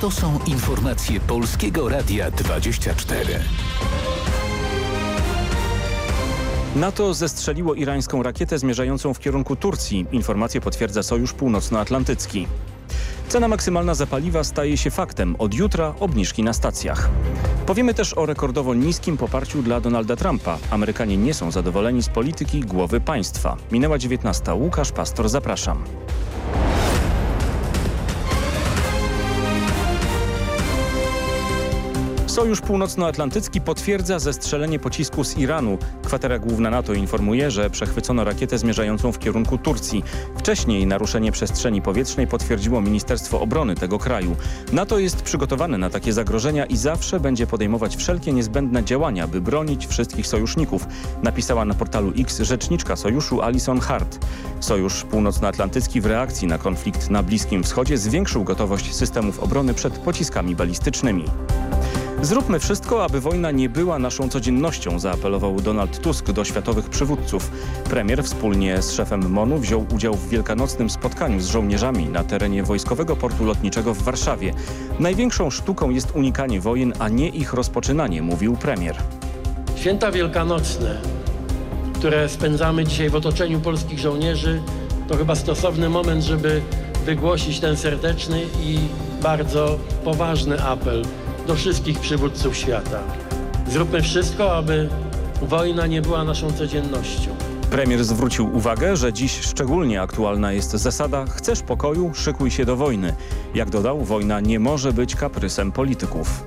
To są informacje Polskiego Radia 24. NATO zestrzeliło irańską rakietę zmierzającą w kierunku Turcji. Informację potwierdza Sojusz Północnoatlantycki. Cena maksymalna za paliwa staje się faktem. Od jutra obniżki na stacjach. Powiemy też o rekordowo niskim poparciu dla Donalda Trumpa. Amerykanie nie są zadowoleni z polityki głowy państwa. Minęła 19. Łukasz Pastor, zapraszam. Sojusz Północnoatlantycki potwierdza zestrzelenie pocisku z Iranu. Kwatera Główna NATO informuje, że przechwycono rakietę zmierzającą w kierunku Turcji. Wcześniej naruszenie przestrzeni powietrznej potwierdziło Ministerstwo Obrony tego kraju. NATO jest przygotowane na takie zagrożenia i zawsze będzie podejmować wszelkie niezbędne działania, by bronić wszystkich sojuszników, napisała na portalu X rzeczniczka sojuszu Alison Hart. Sojusz Północnoatlantycki w reakcji na konflikt na Bliskim Wschodzie zwiększył gotowość systemów obrony przed pociskami balistycznymi. Zróbmy wszystko, aby wojna nie była naszą codziennością, zaapelował Donald Tusk do światowych przywódców. Premier wspólnie z szefem MONU wziął udział w wielkanocnym spotkaniu z żołnierzami na terenie Wojskowego Portu Lotniczego w Warszawie. Największą sztuką jest unikanie wojen, a nie ich rozpoczynanie, mówił premier. Święta wielkanocne, które spędzamy dzisiaj w otoczeniu polskich żołnierzy, to chyba stosowny moment, żeby wygłosić ten serdeczny i bardzo poważny apel do wszystkich przywódców świata. Zróbmy wszystko, aby wojna nie była naszą codziennością. Premier zwrócił uwagę, że dziś szczególnie aktualna jest zasada chcesz pokoju, szykuj się do wojny. Jak dodał, wojna nie może być kaprysem polityków.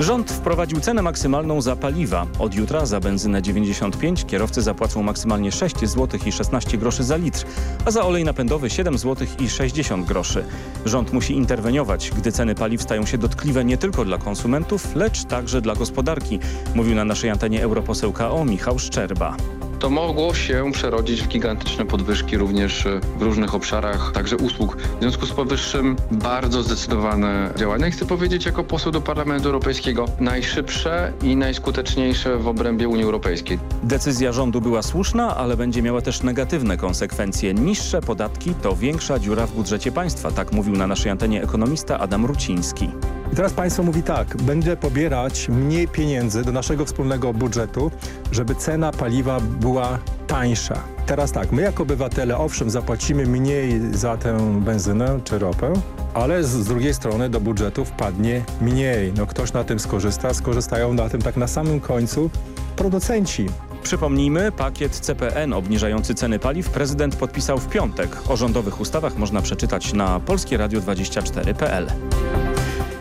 Rząd wprowadził cenę maksymalną za paliwa. Od jutra za benzynę 95 kierowcy zapłacą maksymalnie 6 zł i 16 groszy za litr, a za olej napędowy 7 zł i 60 groszy. Rząd musi interweniować, gdy ceny paliw stają się dotkliwe nie tylko dla konsumentów, lecz także dla gospodarki, mówił na naszej antenie europoseł KO Michał Szczerba to mogło się przerodzić w gigantyczne podwyżki również w różnych obszarach, także usług. W związku z powyższym bardzo zdecydowane działania. Chcę powiedzieć jako poseł do Parlamentu Europejskiego najszybsze i najskuteczniejsze w obrębie Unii Europejskiej. Decyzja rządu była słuszna, ale będzie miała też negatywne konsekwencje. Niższe podatki to większa dziura w budżecie państwa, tak mówił na naszej antenie ekonomista Adam Ruciński. Teraz państwo mówi tak, będzie pobierać mniej pieniędzy do naszego wspólnego budżetu, żeby cena paliwa była tańsza. Teraz tak, my jako obywatele owszem zapłacimy mniej za tę benzynę czy ropę, ale z, z drugiej strony do budżetu wpadnie mniej. No ktoś na tym skorzysta, skorzystają na tym tak na samym końcu producenci. Przypomnijmy, pakiet CPN obniżający ceny paliw prezydent podpisał w piątek. O rządowych ustawach można przeczytać na polskieradio24.pl.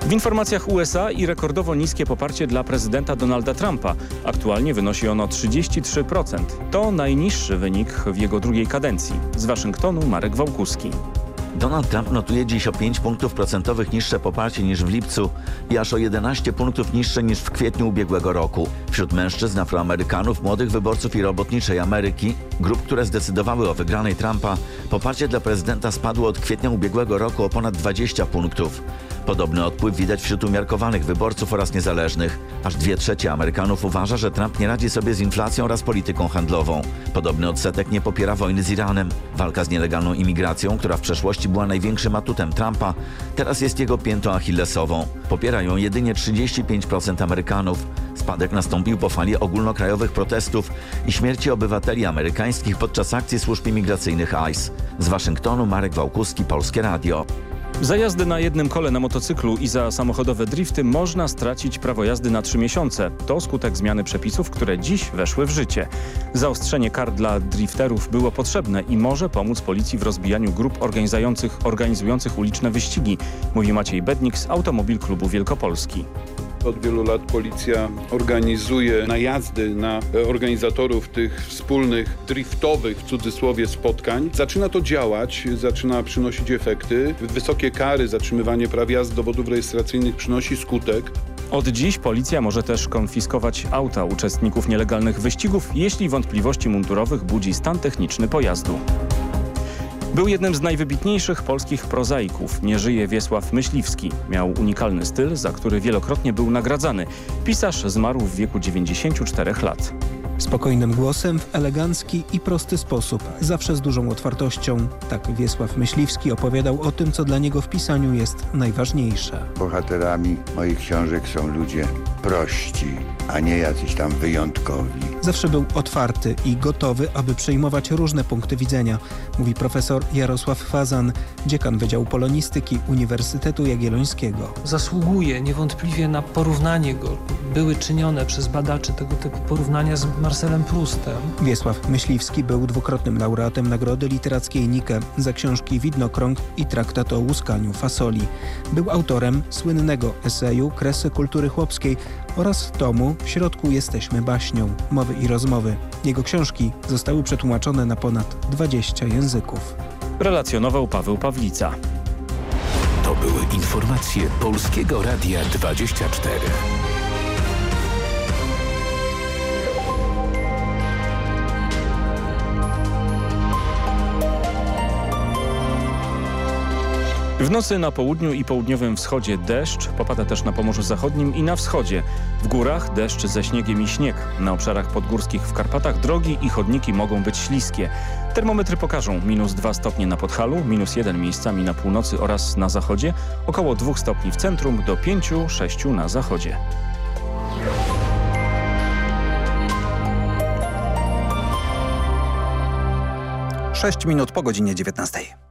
W informacjach USA i rekordowo niskie poparcie dla prezydenta Donalda Trumpa. Aktualnie wynosi ono 33%. To najniższy wynik w jego drugiej kadencji. Z Waszyngtonu Marek Wałkuski. Donald Trump notuje dziś o 5 punktów procentowych niższe poparcie niż w lipcu i aż o 11 punktów niższe niż w kwietniu ubiegłego roku. Wśród mężczyzn, afroamerykanów, młodych wyborców i robotniczej Ameryki, grup, które zdecydowały o wygranej Trumpa, poparcie dla prezydenta spadło od kwietnia ubiegłego roku o ponad 20 punktów. Podobny odpływ widać wśród umiarkowanych wyborców oraz niezależnych. Aż dwie trzecie Amerykanów uważa, że Trump nie radzi sobie z inflacją oraz polityką handlową. Podobny odsetek nie popiera wojny z Iranem. Walka z nielegalną imigracją, która w przeszłości była największym atutem Trumpa, teraz jest jego piętą achillesową. Popierają jedynie 35% Amerykanów. Spadek nastąpił po fali ogólnokrajowych protestów i śmierci obywateli amerykańskich podczas akcji służb imigracyjnych ICE. Z Waszyngtonu Marek Wałkuski, Polskie Radio. Za jazdy na jednym kole na motocyklu i za samochodowe drifty można stracić prawo jazdy na trzy miesiące. To skutek zmiany przepisów, które dziś weszły w życie. Zaostrzenie kar dla drifterów było potrzebne i może pomóc policji w rozbijaniu grup organizujących, organizujących uliczne wyścigi, mówi Maciej Bednik z Automobil Klubu Wielkopolski. Od wielu lat policja organizuje najazdy na organizatorów tych wspólnych driftowych w cudzysłowie spotkań. Zaczyna to działać, zaczyna przynosić efekty. Wysokie kary, zatrzymywanie praw jazdy dowodów rejestracyjnych przynosi skutek. Od dziś policja może też konfiskować auta uczestników nielegalnych wyścigów, jeśli wątpliwości mundurowych budzi stan techniczny pojazdu. Był jednym z najwybitniejszych polskich prozaików. Nie żyje Wiesław Myśliwski. Miał unikalny styl, za który wielokrotnie był nagradzany. Pisarz zmarł w wieku 94 lat. Spokojnym głosem, w elegancki i prosty sposób, zawsze z dużą otwartością. Tak Wiesław Myśliwski opowiadał o tym, co dla niego w pisaniu jest najważniejsze. Bohaterami moich książek są ludzie prości, a nie jacyś tam wyjątkowi. Zawsze był otwarty i gotowy, aby przyjmować różne punkty widzenia, mówi profesor Jarosław Fazan, dziekan Wydziału Polonistyki Uniwersytetu Jagiellońskiego. Zasługuje niewątpliwie na porównanie go. Były czynione przez badaczy tego typu porównania z Marcelem Proustem. Wiesław Myśliwski był dwukrotnym laureatem Nagrody Literackiej Nike za książki Widnokrąg i traktat o łuskaniu fasoli. Był autorem słynnego eseju Kresy kultury chłopskiej oraz tomu W środku jesteśmy baśnią, mowy i rozmowy. Jego książki zostały przetłumaczone na ponad 20 języków. Relacjonował Paweł Pawlica. To były informacje Polskiego Radia 24. W nocy na południu i południowym wschodzie deszcz, popada też na Pomorzu Zachodnim i na wschodzie. W górach deszcz ze śniegiem i śnieg. Na obszarach podgórskich w Karpatach drogi i chodniki mogą być śliskie. Termometry pokażą minus 2 stopnie na Podhalu, minus 1 miejscami na północy oraz na zachodzie, około 2 stopni w centrum do 5-6 na zachodzie. Sześć minut po godzinie 19.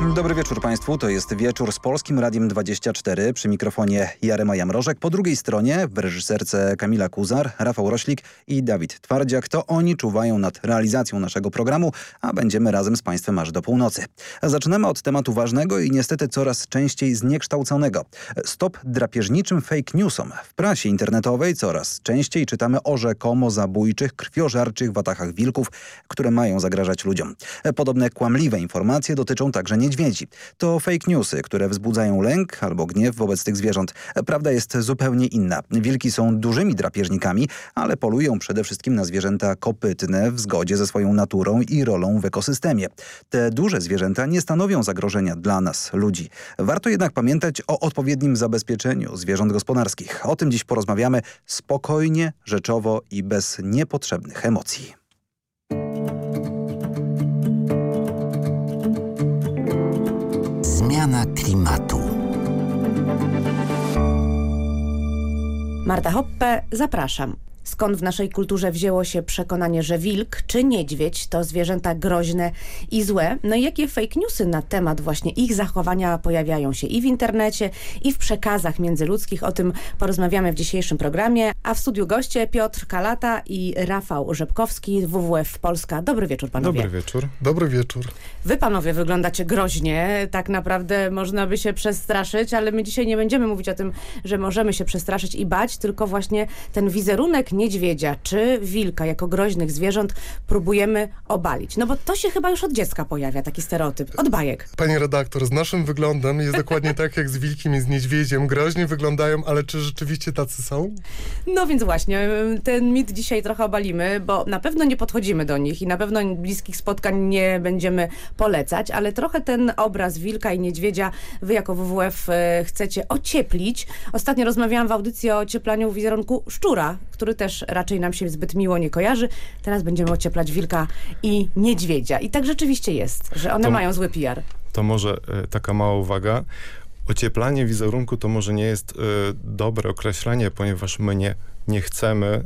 Dobry wieczór Państwu, to jest Wieczór z Polskim Radiem 24 przy mikrofonie Jarema Jamrożek. Po drugiej stronie w reżyserce Kamila Kuzar, Rafał Roślik i Dawid Twardziak. To oni czuwają nad realizacją naszego programu, a będziemy razem z Państwem aż do północy. Zaczynamy od tematu ważnego i niestety coraz częściej zniekształconego. Stop drapieżniczym fake newsom. W prasie internetowej coraz częściej czytamy o rzekomo zabójczych, krwiożarczych watachach wilków, które mają zagrażać ludziom. Podobne kłamliwe informacje dotyczą także niedźwiedzi. To fake newsy, które wzbudzają lęk albo gniew wobec tych zwierząt. Prawda jest zupełnie inna. Wilki są dużymi drapieżnikami, ale polują przede wszystkim na zwierzęta kopytne w zgodzie ze swoją naturą i rolą w ekosystemie. Te duże zwierzęta nie stanowią zagrożenia dla nas, ludzi. Warto jednak pamiętać o odpowiednim zabezpieczeniu zwierząt gospodarskich. O tym dziś porozmawiamy spokojnie, rzeczowo i bez niepotrzebnych emocji. Zmiana klimatu. Marta Hoppe, zapraszam. Skąd w naszej kulturze wzięło się przekonanie, że wilk czy niedźwiedź to zwierzęta groźne i złe? No i jakie fake newsy na temat właśnie ich zachowania pojawiają się i w internecie, i w przekazach międzyludzkich? O tym porozmawiamy w dzisiejszym programie. A w studiu goście Piotr Kalata i Rafał Rzepkowski, WWF Polska. Dobry wieczór panowie. Dobry wieczór. Dobry wieczór. Wy panowie wyglądacie groźnie. Tak naprawdę można by się przestraszyć, ale my dzisiaj nie będziemy mówić o tym, że możemy się przestraszyć i bać, tylko właśnie ten wizerunek niedźwiedzia czy wilka jako groźnych zwierząt próbujemy obalić. No bo to się chyba już od dziecka pojawia, taki stereotyp. Od bajek. Panie redaktor, z naszym wyglądem jest dokładnie tak jak z wilkiem i z niedźwiedziem. Groźnie wyglądają, ale czy rzeczywiście tacy są? No więc właśnie, ten mit dzisiaj trochę obalimy, bo na pewno nie podchodzimy do nich i na pewno bliskich spotkań nie będziemy polecać, ale trochę ten obraz wilka i niedźwiedzia wy jako WWF e, chcecie ocieplić. Ostatnio rozmawiałam w audycji o ocieplaniu wizerunku szczura, który też raczej nam się zbyt miło nie kojarzy. Teraz będziemy ocieplać wilka i niedźwiedzia. I tak rzeczywiście jest, że one To- mają zły PR. To może e, taka mała uwaga. Ocieplanie wizerunku to może nie jest e, dobre określenie, ponieważ my nie, nie chcemy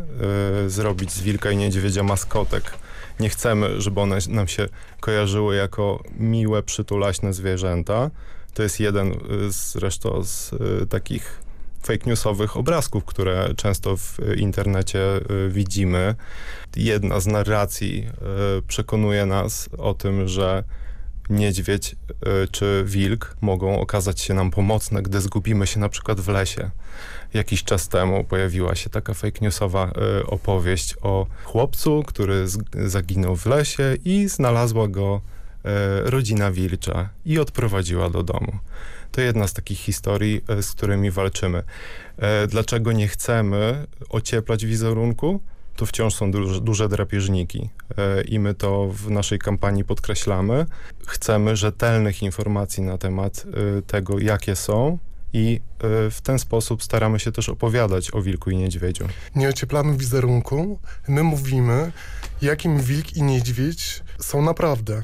e, zrobić z wilka i niedźwiedzia maskotek. Nie chcemy, żeby one nam się kojarzyły jako miłe, przytulaśne zwierzęta. To jest jeden e, zresztą z e, takich fake newsowych obrazków, które często w e, internecie e, widzimy. Jedna z narracji e, przekonuje nas o tym, że niedźwiedź czy wilk mogą okazać się nam pomocne, gdy zgubimy się na przykład w lesie. Jakiś czas temu pojawiła się taka fake newsowa opowieść o chłopcu, który zaginął w lesie i znalazła go rodzina wilcza i odprowadziła do domu. To jedna z takich historii, y, z którymi walczymy. E, Dlaczego nie chcemy ocieplać wizerunku? to wciąż są duże, duże drapieżniki e, i my to w naszej kampanii podkreślamy. Chcemy rzetelnych informacji na temat e, tego, jakie są i e, w ten sposób staramy się też opowiadać o wilku i niedźwiedziu. Nie ocieplamy wizerunku, my mówimy, jakim wilk i niedźwiedź są naprawdę.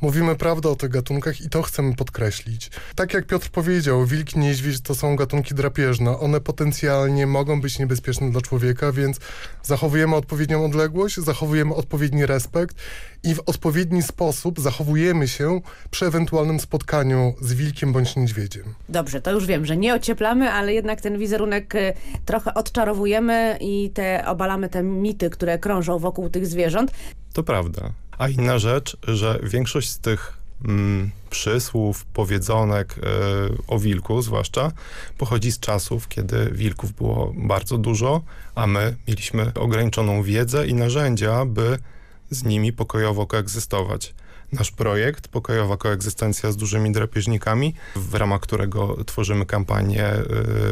Mówimy prawdę o tych gatunkach i to chcemy podkreślić. Tak jak Piotr powiedział, wilk i niedźwiedź to są gatunki drapieżne. One potencjalnie mogą być niebezpieczne dla człowieka, więc zachowujemy odpowiednią odległość, zachowujemy odpowiedni respekt i w odpowiedni sposób zachowujemy się przy ewentualnym spotkaniu z wilkiem bądź niedźwiedziem. Dobrze, to już wiem, że nie ocieplamy, ale jednak ten wizerunek y, trochę odczarowujemy i te obalamy te mity, które krążą wokół tych zwierząt. To prawda. A inna rzecz, że większość z tych mm, przysłów, powiedzonek y, o wilku zwłaszcza, pochodzi z czasów, kiedy wilków było bardzo dużo, a my mieliśmy ograniczoną wiedzę i narzędzia, by z nimi pokojowo koegzystować. Nasz projekt Pokojowa koegzystencja z dużymi drapieżnikami, w ramach którego tworzymy kampanię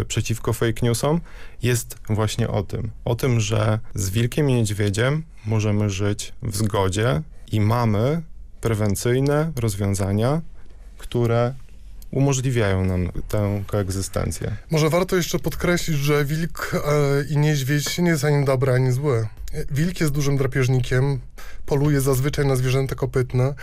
y, przeciwko fake newsom, jest właśnie o tym. O tym, że z wilkiem i niedźwiedziem możemy żyć w zgodzie i mamy prewencyjne rozwiązania, które umożliwiają nam tę koegzystencję. Może warto jeszcze podkreślić, że wilk e, i niedźwiedź nie jest ani dobry, ani zły. Wilk jest dużym drapieżnikiem, poluje zazwyczaj na zwierzęta kopytne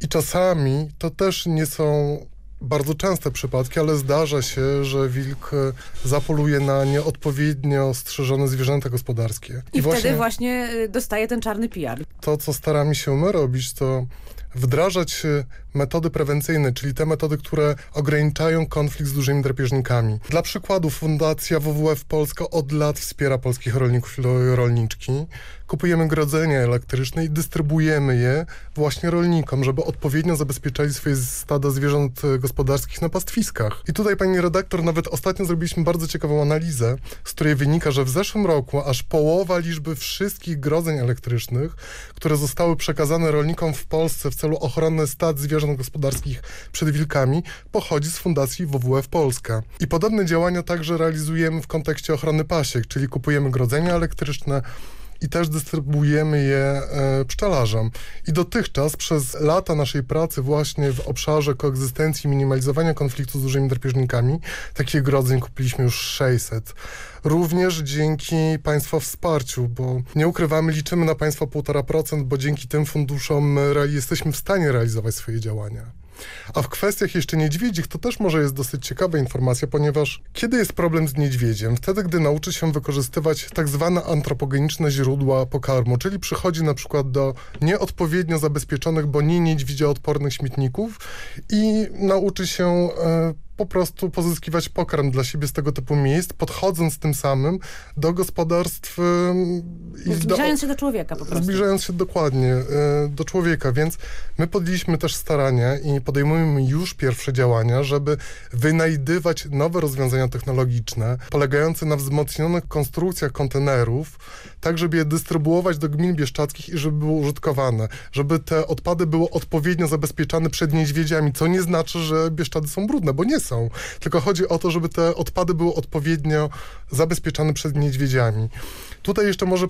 i czasami to też nie są bardzo częste przypadki, ale zdarza się, że wilk e, zapoluje na nieodpowiednio strzeżone zwierzęta gospodarskie. I, I wtedy właśnie, właśnie y, dostaje ten czarny PR. To, co staramy się my robić, to wdrażać metody prewencyjne, czyli te metody, które ograniczają konflikt z dużymi drapieżnikami. Dla przykładu Fundacja WWF Polska od lat wspiera polskich rolników i rolniczki. Kupujemy grodzenia elektryczne i dystrybuujemy je właśnie rolnikom, żeby odpowiednio zabezpieczali swoje stada zwierząt gospodarskich na pastwiskach. I tutaj pani redaktor, nawet ostatnio zrobiliśmy bardzo ciekawą analizę, z której wynika, że w zeszłym roku aż połowa liczby wszystkich grodzeń elektrycznych, które zostały przekazane rolnikom w Polsce w celu ochrony stad zwierząt gospodarskich przed wilkami pochodzi z Fundacji WWF Polska. I podobne działania także realizujemy w kontekście ochrony pasiek, czyli kupujemy grodzenia elektryczne, i też dystrybuujemy je e, pszczelarzom. I dotychczas przez lata naszej pracy właśnie w obszarze koegzystencji, minimalizowania konfliktu z dużymi drapieżnikami, takich grodzeń kupiliśmy już 600. Również dzięki Państwa wsparciu, bo nie ukrywamy, liczymy na Państwa 1,5%, bo dzięki tym funduszom jesteśmy w stanie realizować swoje działania. A w kwestiach jeszcze niedźwiedzich to też może jest dosyć ciekawa informacja, ponieważ kiedy jest problem z niedźwiedziem? Wtedy, gdy nauczy się wykorzystywać tak zwane antropogeniczne źródła pokarmu, czyli przychodzi na przykład do nieodpowiednio zabezpieczonych, bo nie niedźwiedzioodpornych śmietników i nauczy się e, po prostu pozyskiwać pokarm dla siebie z tego typu miejsc, podchodząc tym samym do gospodarstw. I zbliżając do, się do człowieka po prostu. Zbliżając się dokładnie e, do człowieka, więc my podjęliśmy też starania i podejmujemy już pierwsze działania, żeby wynajdywać nowe rozwiązania technologiczne, polegające na wzmocnionych konstrukcjach kontenerów, tak żeby je dystrybuować do gmin bieszczadzkich i żeby były użytkowane, żeby te odpady były odpowiednio zabezpieczane przed niedźwiedziami, co nie znaczy, że Bieszczady są brudne, bo nie są. Tylko chodzi o to, żeby te odpady były odpowiednio zabezpieczane przed niedźwiedziami. Tutaj jeszcze może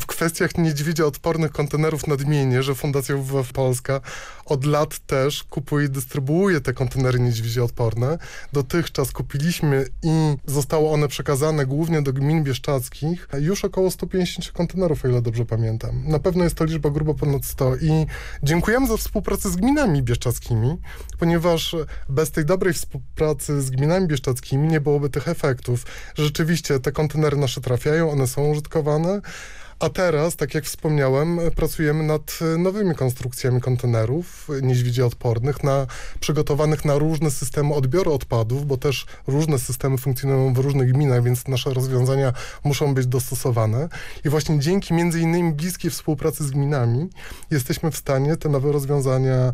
w kwestiach niedźwiedzia odpornych kontenerów nadmienię, że Fundacja WWF Polska od lat też kupuje i dystrybuuje te kontenery niedźwiedzie odporne. Dotychczas kupiliśmy i zostało one przekazane głównie do gmin bieszczadzkich już około 150 kontenerów, o ile dobrze pamiętam. Na pewno jest to liczba grubo ponad 100 i dziękujemy za współpracę z gminami bieszczadzkimi, ponieważ bez tej dobrej współpracy z gminami bieszczadzkimi nie byłoby tych efektów. Rzeczywiście te kontenery nasze trafiają, one są użytkowane, a teraz, tak jak wspomniałem, pracujemy nad nowymi konstrukcjami kontenerów niedźwiedzieodpornych, na, przygotowanych na różne systemy odbioru odpadów, bo też różne systemy funkcjonują w różnych gminach, więc nasze rozwiązania muszą być dostosowane. I właśnie dzięki między innymi bliskiej współpracy z gminami jesteśmy w stanie te nowe rozwiązania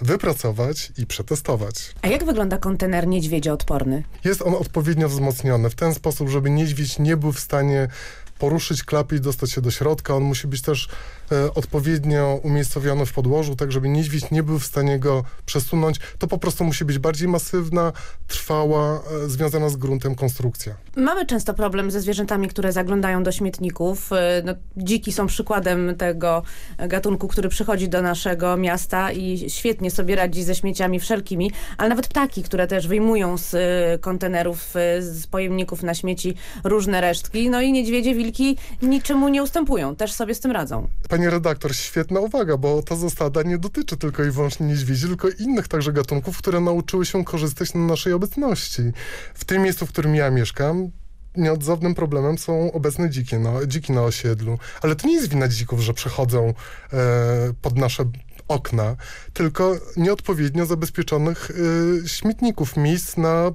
wypracować i przetestować. A jak wygląda kontener niedźwiedzia odporny? Jest on odpowiednio wzmocniony w ten sposób, żeby niedźwiedź nie był w stanie poruszyć klapy i dostać się do środka. On musi być też e, odpowiednio umiejscowiony w podłożu, tak żeby niedźwiedź nie był w stanie go przesunąć. To po prostu musi być bardziej masywna, trwała, e, związana z gruntem konstrukcja. Mamy często problem ze zwierzętami, które zaglądają do śmietników. E, no, dziki są przykładem tego gatunku, który przychodzi do naszego miasta i świetnie sobie radzi ze śmieciami wszelkimi, ale nawet ptaki, które też wyjmują z e, kontenerów, e, z pojemników na śmieci różne resztki. No i niedźwiedzie, wilki niczemu nie ustępują, też sobie z tym radzą. Panie redaktor, świetna uwaga, bo ta zasada nie dotyczy tylko i wyłącznie niedźwiedzi, tylko innych także gatunków, które nauczyły się korzystać na naszej obecności. W tym miejscu, w którym ja mieszkam, nieodzownym problemem są obecne dziki, no, dziki na osiedlu. Ale to nie jest wina dzików, że przechodzą e, pod nasze okna, tylko nieodpowiednio zabezpieczonych y, śmietników, miejsc na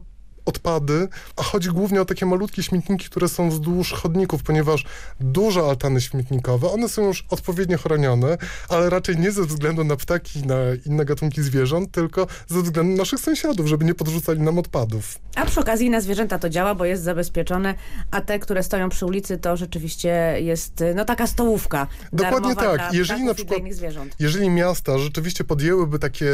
odpady, a chodzi głównie o takie malutkie śmietniki, które są wzdłuż chodników, ponieważ duże altany śmietnikowe, one są już odpowiednio chronione, ale raczej nie ze względu na ptaki, na inne gatunki zwierząt, tylko ze względu na naszych sąsiadów, żeby nie podrzucali nam odpadów. A przy okazji na zwierzęta to działa, bo jest zabezpieczone, a te, które stoją przy ulicy, to rzeczywiście jest no taka stołówka. Dokładnie tak. Jeżeli na przykład, jeżeli miasta rzeczywiście podjęłyby takie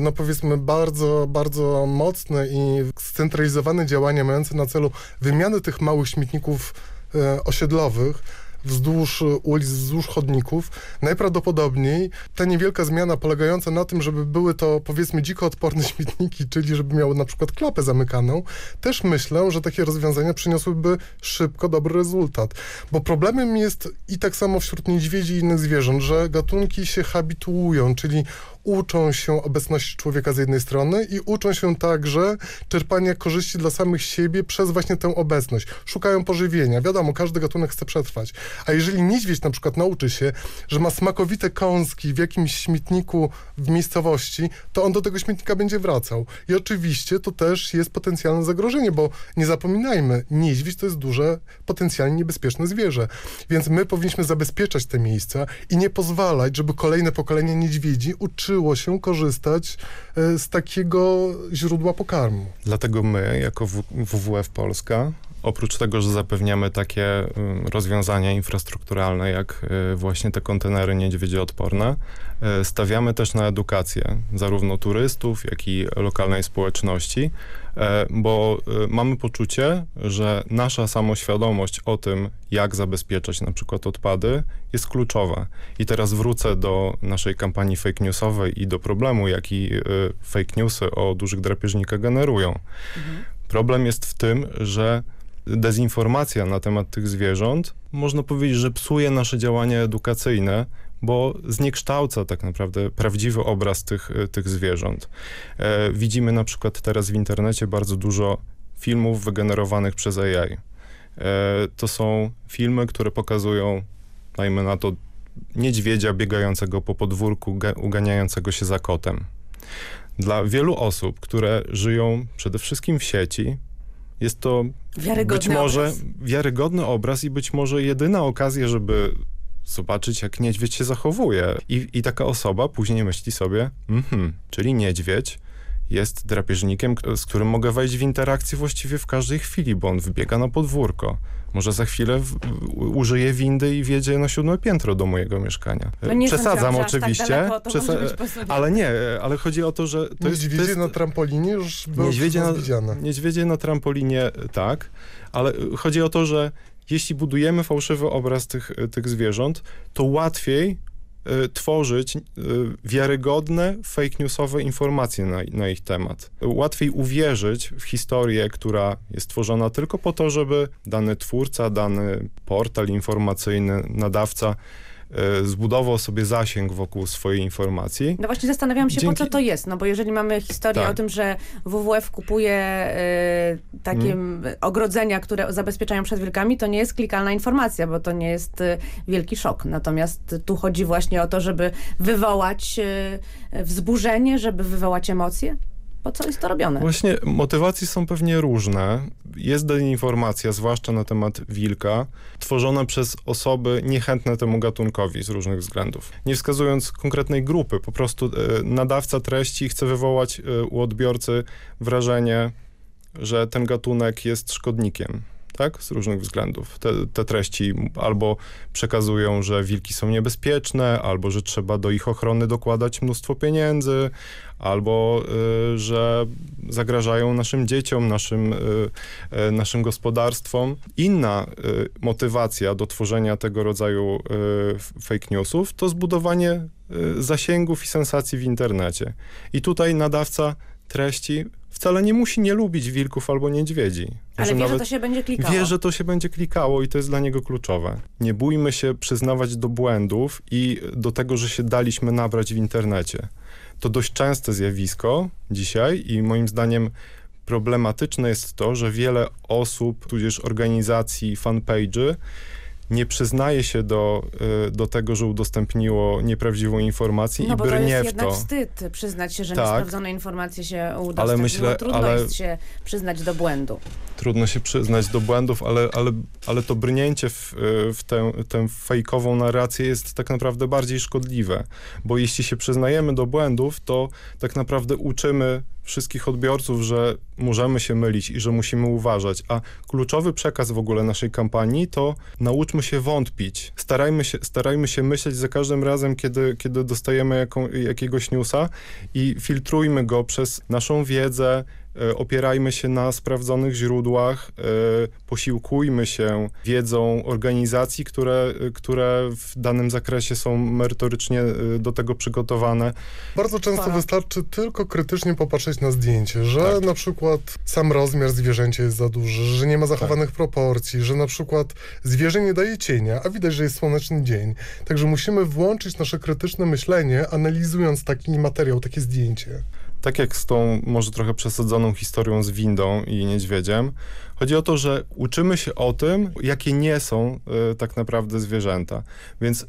no powiedzmy bardzo, bardzo mocne i scentralizowane działania mające na celu wymianę tych małych śmietników e, osiedlowych, wzdłuż ulic, wzdłuż chodników. Najprawdopodobniej ta niewielka zmiana polegająca na tym, żeby były to powiedzmy dziko odporne śmietniki, czyli żeby miały na przykład klapę zamykaną, też myślę, że takie rozwiązania przyniosłyby szybko dobry rezultat. Bo problemem jest i tak samo wśród niedźwiedzi i innych zwierząt, że gatunki się habituują, czyli uczą się obecności człowieka z jednej strony i uczą się także czerpania korzyści dla samych siebie przez właśnie tę obecność. Szukają pożywienia. Wiadomo, każdy gatunek chce przetrwać. A jeżeli niedźwiedź na przykład nauczy się, że ma smakowite kąski w jakimś śmietniku w miejscowości, to on do tego śmietnika będzie wracał. I oczywiście to też jest potencjalne zagrożenie, bo nie zapominajmy, niedźwiedź to jest duże, potencjalnie niebezpieczne zwierzę. Więc my powinniśmy zabezpieczać te miejsca i nie pozwalać, żeby kolejne pokolenia niedźwiedzi uczyło się korzystać e, z takiego źródła pokarmu. Dlatego my, jako WWF Polska, Oprócz tego, że zapewniamy takie rozwiązania infrastrukturalne, jak y, właśnie te kontenery niedźwiedzieodporne, y, stawiamy też na edukację zarówno turystów, jak i lokalnej społeczności, e, bo y, mamy poczucie, że nasza samoświadomość o tym, jak zabezpieczać na przykład odpady, jest kluczowa. I teraz wrócę do naszej kampanii fake newsowej i do problemu, jaki fake newsy o dużych drapieżnikach generują. Mhm. Problem jest w tym, że dezinformacja na temat tych zwierząt, można powiedzieć, że psuje nasze działania edukacyjne, bo zniekształca tak naprawdę prawdziwy obraz tych, tych zwierząt. E, widzimy na przykład teraz w internecie bardzo dużo filmów wygenerowanych przez AI. E, to są filmy, które pokazują, dajmy na to, niedźwiedzia biegającego po podwórku, uganiającego się za kotem. Dla wielu osób, które żyją przede wszystkim w sieci, jest to być może obraz. wiarygodny obraz i być może jedyna okazja, żeby zobaczyć, jak niedźwiedź się zachowuje. I, i taka osoba później myśli sobie, mhm, czyli niedźwiedź jest drapieżnikiem, z którym mogę wejść w interakcję właściwie w każdej chwili, bo on wbiega na podwórko. Może za chwilę w, użyje windy i wjedzie na siódme piętro do mojego mieszkania. No Przesadzam tak oczywiście, daleko, Przesa ale nie, ale chodzi o to, że to jest... Niedźwiedzie jest, na trampolinie już niedźwiedzie na, widziane. Niedźwiedzie na trampolinie tak, ale chodzi o to, że jeśli budujemy fałszywy obraz tych, tych zwierząt, to łatwiej Y, tworzyć y, wiarygodne, fake newsowe informacje na, na, ich temat. Łatwiej uwierzyć w historię, która jest tworzona tylko po to, żeby dany twórca, dany portal informacyjny, nadawca zbudował sobie zasięg wokół swojej informacji. No właśnie zastanawiam się, Dzięki... po co to jest, no bo jeżeli mamy historię tak. o tym, że WWF kupuje y, takie hmm. ogrodzenia, które zabezpieczają przed wilkami, to nie jest klikalna informacja, bo to nie jest y, wielki szok. Natomiast tu chodzi właśnie o to, żeby wywołać y, wzburzenie, żeby wywołać emocje po co jest to robione? Właśnie motywacje są pewnie różne. Jest informacja, zwłaszcza na temat wilka, tworzona przez osoby niechętne temu gatunkowi z różnych względów. Nie wskazując konkretnej grupy, po prostu e, nadawca treści chce wywołać e, u odbiorcy wrażenie, że ten gatunek jest szkodnikiem tak? Z różnych względów. Te, te treści albo przekazują, że wilki są niebezpieczne, albo że trzeba do ich ochrony dokładać mnóstwo pieniędzy, albo y, że zagrażają naszym dzieciom, naszym, y, y, naszym gospodarstwom. Inna y, motywacja do tworzenia tego rodzaju y, fake newsów to zbudowanie y, zasięgów i sensacji w internecie. I tutaj nadawca treści wcale nie musi nie lubić wilków albo niedźwiedzi. Ale wie, że to się będzie klikało. Wie, że to się będzie klikało i to jest dla niego kluczowe. Nie bójmy się przyznawać do błędów i do tego, że się daliśmy nabrać w internecie. To dość częste zjawisko dzisiaj i moim zdaniem problematyczne jest to, że wiele osób, tudzież organizacji, fanpage'y nie przyznaje się do, y, do tego, że udostępniło nieprawdziwą informację no i bo to brnie jest w jednak to. wstyd przyznać się, że Tak. niesprawdzone informacje się udostępniło. Ale myślę- Trudno ale- jest się przyznać do błędu. Trudno się przyznać do błędów, ale, ale, ale to brnięcie w, y, w tę, tę fejkową narrację jest tak naprawdę bardziej szkodliwe, bo jeśli się przyznajemy do błędów, to tak naprawdę uczymy wszystkich odbiorców, że możemy się mylić i że musimy uważać, a kluczowy przekaz w ogóle naszej kampanii to nauczmy się wątpić. Starajmy się, starajmy się myśleć za każdym razem, kiedy, kiedy dostajemy jaką, jakiegoś newsa i filtrujmy go przez naszą wiedzę, opierajmy się na sprawdzonych źródłach, e, posiłkujmy się wiedzą organizacji, które, które w danym zakresie są merytorycznie e, do tego przygotowane. Bardzo często wystarczy tylko krytycznie popatrzeć na zdjęcie, że na przykład sam rozmiar zwierzęcia jest za duży, że nie ma zachowanych proporcji, że na przykład zwierzę nie daje cienia, a widać, że jest słoneczny dzień. Także musimy włączyć nasze krytyczne myślenie, analizując taki materiał, takie zdjęcie. Tak jak z tą może trochę przesadzoną historią z windą i niedźwiedziem, chodzi o to, że uczymy się o tym, jakie nie są y, tak naprawdę zwierzęta. Więc y,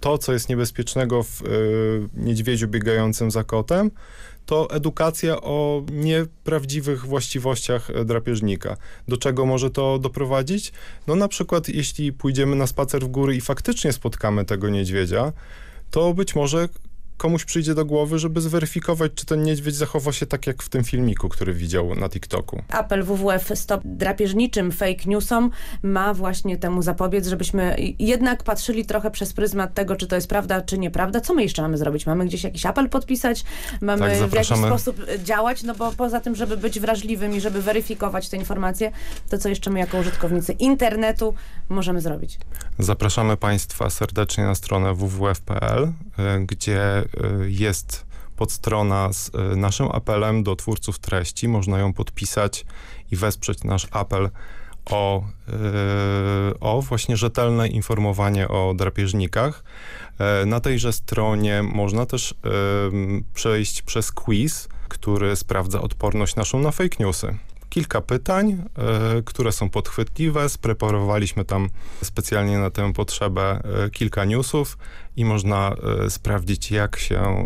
to, co jest niebezpiecznego w y, niedźwiedziu biegającym za kotem, to edukacja o nieprawdziwych właściwościach drapieżnika. Do czego może to doprowadzić? No na przykład jeśli pójdziemy na spacer w góry i faktycznie spotkamy tego niedźwiedzia, to być może komuś przyjdzie do głowy, żeby zweryfikować, czy ten niedźwiedź zachowa się tak, jak w tym filmiku, który widział na TikToku. Apel WWF Stop drapieżniczym fake newsom ma właśnie temu zapobiec, żebyśmy jednak patrzyli trochę przez pryzmat tego, czy to jest prawda, czy nieprawda. Co my jeszcze mamy zrobić? Mamy gdzieś jakiś apel podpisać? Mamy Tak, w jakiś sposób działać? No bo poza tym, żeby być wrażliwym i żeby weryfikować te informacje, to co jeszcze my jako użytkownicy internetu możemy zrobić? Zapraszamy Państwa serdecznie na stronę www.pl, y, gdzie y, jest podstrona z y, naszym apelem do twórców treści. Można ją podpisać i wesprzeć nasz apel o, y, o właśnie rzetelne informowanie o drapieżnikach. Na tejże stronie można też przejść przez quiz, który sprawdza odporność naszą na fake newsy. Kilka pytań, które są podchwytliwe. Spreparowaliśmy tam specjalnie na tę potrzebę kilka newsów i można e, sprawdzić, jak się e,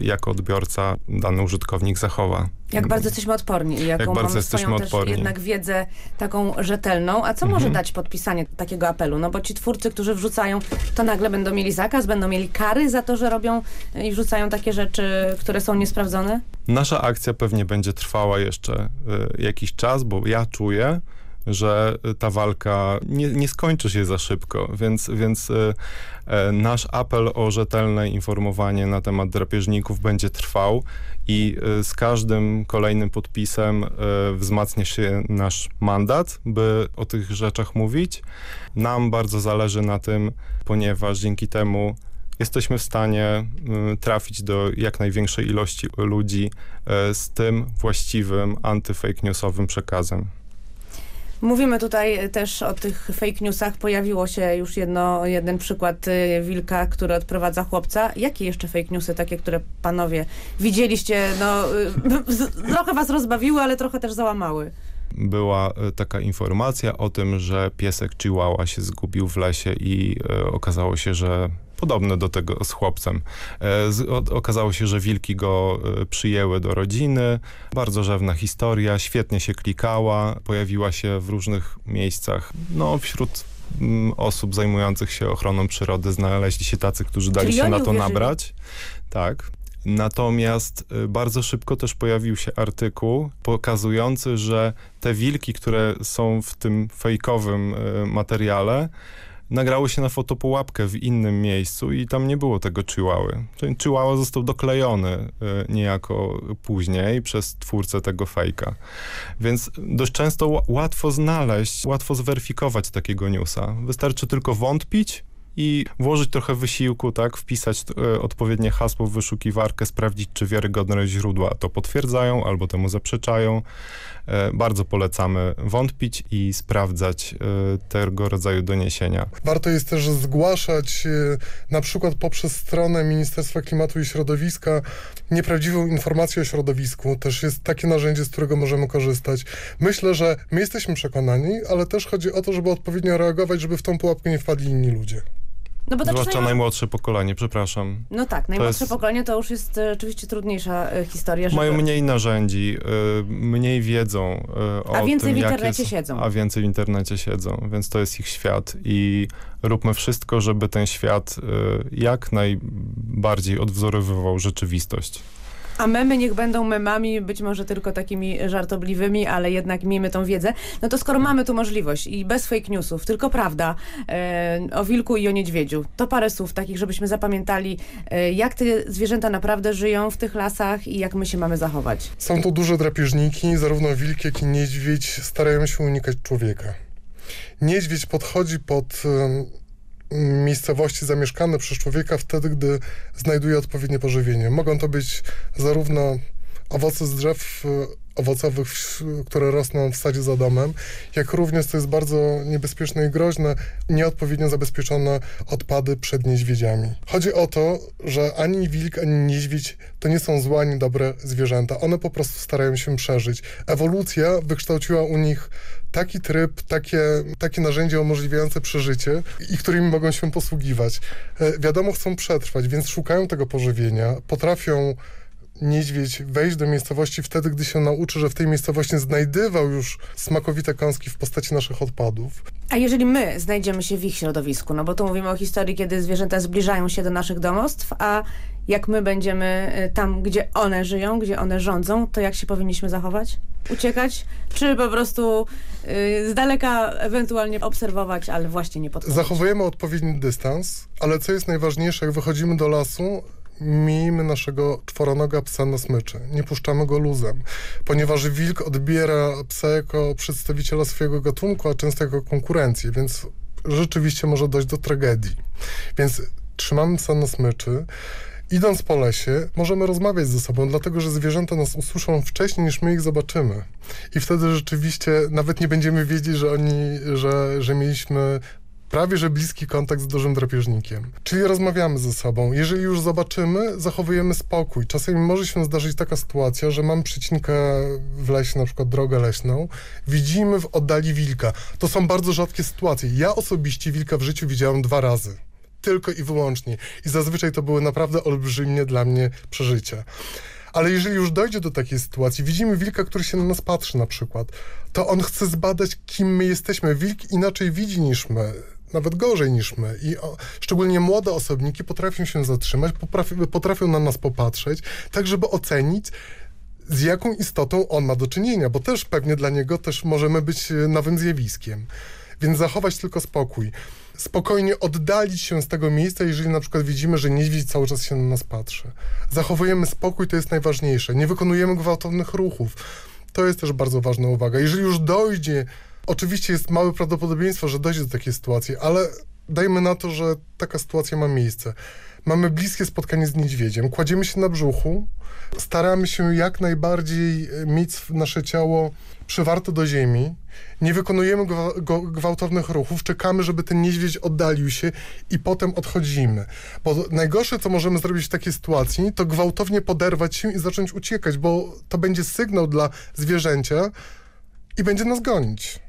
jako odbiorca dany użytkownik zachowa. Jak bardzo jesteśmy odporni i jaką Jak bardzo jesteśmy odporni. jednak wiedzę taką rzetelną. A co może Mhm. dać podpisanie takiego apelu? No bo ci twórcy, którzy wrzucają, to nagle będą mieli zakaz, będą mieli kary za to, że robią i wrzucają takie rzeczy, które są niesprawdzone? Nasza akcja pewnie będzie trwała jeszcze y, jakiś czas, bo ja czuję, że ta walka nie, nie skończy się za szybko, więc, więc y, e, nasz apel o rzetelne informowanie na temat drapieżników będzie trwał i y, z każdym kolejnym podpisem wzmacnia się nasz mandat, by o tych rzeczach mówić. Nam bardzo zależy na tym, ponieważ dzięki temu jesteśmy w stanie trafić do jak największej ilości ludzi z tym właściwym antyfake newsowym przekazem. Mówimy tutaj też o tych fake newsach. Pojawiło się już jedno, jeden przykład y, wilka, który odprowadza chłopca. Jakie jeszcze fake newsy, takie, które panowie widzieliście, no y, trochę was rozbawiły, ale trochę też załamały? Była y, taka informacja o tym, że piesek Chihuahua się zgubił w lesie i okazało się, że podobny do tego z chłopcem. E, z, o, okazało się, że wilki go y, przyjęły do rodziny. Bardzo rzewna historia, świetnie się klikała, pojawiła się w różnych miejscach. No, wśród mm, osób zajmujących się ochroną przyrody znaleźli się tacy, którzy dali Czyli się na to uwierzyli. nabrać. Tak. Natomiast y, bardzo szybko też pojawił się artykuł pokazujący, że te wilki, które są w tym fejkowym materiale, nagrały się na fotopułapkę w innym miejscu i tam nie było tego chihuahy. Czyli chihuahua został doklejony y, niejako później przez twórcę tego fejka. Więc dość często łatwo znaleźć, łatwo zweryfikować takiego newsa. Wystarczy tylko wątpić i włożyć trochę wysiłku, tak, wpisać e, odpowiednie hasło w wyszukiwarkę, sprawdzić, czy wiarygodne źródła to potwierdzają albo temu zaprzeczają. E, bardzo polecamy wątpić i sprawdzać e, tego rodzaju doniesienia. Warto jest też zgłaszać e, na przykład poprzez stronę Ministerstwa Klimatu i Środowiska nieprawdziwą informację o środowisku. Też jest takie narzędzie, z którego możemy korzystać. Myślę, że my jesteśmy przekonani, ale też chodzi o to, żeby odpowiednio reagować, żeby w tą pułapkę nie wpadli inni ludzie. No bo to Zwłaszcza najmłodsze pokolenie, przepraszam. No tak, To najmłodsze jest- pokolenie to już jest e, oczywiście trudniejsza e, historia. Żeby... Mają mniej narzędzi, y, mniej wiedzą o A więcej tym, w internecie są- siedzą. A więcej w internecie siedzą, więc to jest ich świat i róbmy wszystko, żeby ten świat jak najbardziej odwzorowywał rzeczywistość. A memy niech będą memami, być może tylko takimi żartobliwymi, ale jednak miejmy tą wiedzę. No to skoro mamy tu możliwość i bez fake newsów, tylko prawda e, o wilku i o niedźwiedziu, to parę słów takich, żebyśmy zapamiętali, e, jak te zwierzęta naprawdę żyją w tych lasach i jak my się mamy zachować. Są to duże drapieżniki, zarówno wilk, jak i niedźwiedź starają się unikać człowieka. Niedźwiedź podchodzi pod miejscowości zamieszkane przez człowieka wtedy, gdy znajduje odpowiednie pożywienie. Mogą to być zarówno owoce z drzew owocowych, które rosną w sadzie za domem, jak również, co jest bardzo niebezpieczne i groźne, nieodpowiednio zabezpieczone odpady przed niedźwiedziami. Chodzi o to, że ani wilk, ani niedźwiedź to nie są złe, ani dobre zwierzęta. One po prostu starają się przeżyć. Ewolucja wykształciła u nich taki tryb, takie, takie narzędzia umożliwiające przeżycie i którymi mogą się posługiwać. E, Wiadomo, chcą przetrwać, więc szukają tego pożywienia, potrafią niedźwiedź wejść do miejscowości wtedy, gdy się nauczy, że w tej miejscowości znajdywał już smakowite kąski w postaci naszych odpadów. A jeżeli my znajdziemy się w ich środowisku, no bo tu mówimy o historii, kiedy zwierzęta zbliżają się do naszych domostw, a jak my będziemy y, tam, gdzie one żyją, gdzie one rządzą, to jak się powinniśmy zachować? Uciekać? Czy po prostu y, z daleka ewentualnie obserwować, ale właśnie nie podchodzić? Zachowujemy odpowiedni dystans, ale co jest najważniejsze, jak wychodzimy do lasu, miejmy naszego czworonoga psa na smyczy. Nie puszczamy go luzem, ponieważ wilk odbiera psa jako przedstawiciela swojego gatunku, a często jako konkurencję, więc rzeczywiście może dojść do tragedii. Więc trzymamy psa na smyczy, Idąc po lesie, możemy rozmawiać ze sobą, dlatego że zwierzęta nas usłyszą wcześniej, niż my ich zobaczymy. I wtedy rzeczywiście nawet nie będziemy wiedzieć, że oni, że, że mieliśmy prawie że bliski kontakt z dużym drapieżnikiem. Czyli rozmawiamy ze sobą. Jeżeli już zobaczymy, zachowujemy spokój. Czasami może się zdarzyć taka sytuacja, że mam przecinkę w lesie, na przykład drogę leśną, widzimy w oddali wilka. To są bardzo rzadkie sytuacje. Ja osobiście wilka w życiu widziałem dwa razy. Tylko i wyłącznie. I zazwyczaj to były naprawdę olbrzymie dla mnie przeżycia. Ale jeżeli już dojdzie do takiej sytuacji, widzimy wilka, który się na nas patrzy na przykład, to on chce zbadać, kim my jesteśmy. Wilk inaczej widzi niż my, nawet gorzej niż my. I o, szczególnie młode osobniki potrafią się zatrzymać, potrafią, potrafią na nas popatrzeć, tak żeby ocenić, z jaką istotą on ma do czynienia, bo też pewnie dla niego też możemy być e, nowym zjawiskiem. Więc zachować tylko spokój. Spokojnie oddalić się z tego miejsca, jeżeli na przykład widzimy, że niedźwiedź cały czas się na nas patrzy. Zachowujemy spokój, to jest najważniejsze. Nie wykonujemy gwałtownych ruchów. To jest też bardzo ważna uwaga. Jeżeli już dojdzie, oczywiście jest małe prawdopodobieństwo, że dojdzie do takiej sytuacji, ale dajmy na to, że taka sytuacja ma miejsce. Mamy bliskie spotkanie z niedźwiedziem, kładziemy się na brzuchu, staramy się jak najbardziej e, mieć nasze ciało przywarte do ziemi, nie wykonujemy gwałtownych ruchów, czekamy, żeby ten niedźwiedź oddalił się i potem odchodzimy. Bo najgorsze, co możemy zrobić w takiej sytuacji, to gwałtownie poderwać się i zacząć uciekać, bo to będzie sygnał dla zwierzęcia i będzie nas gonić.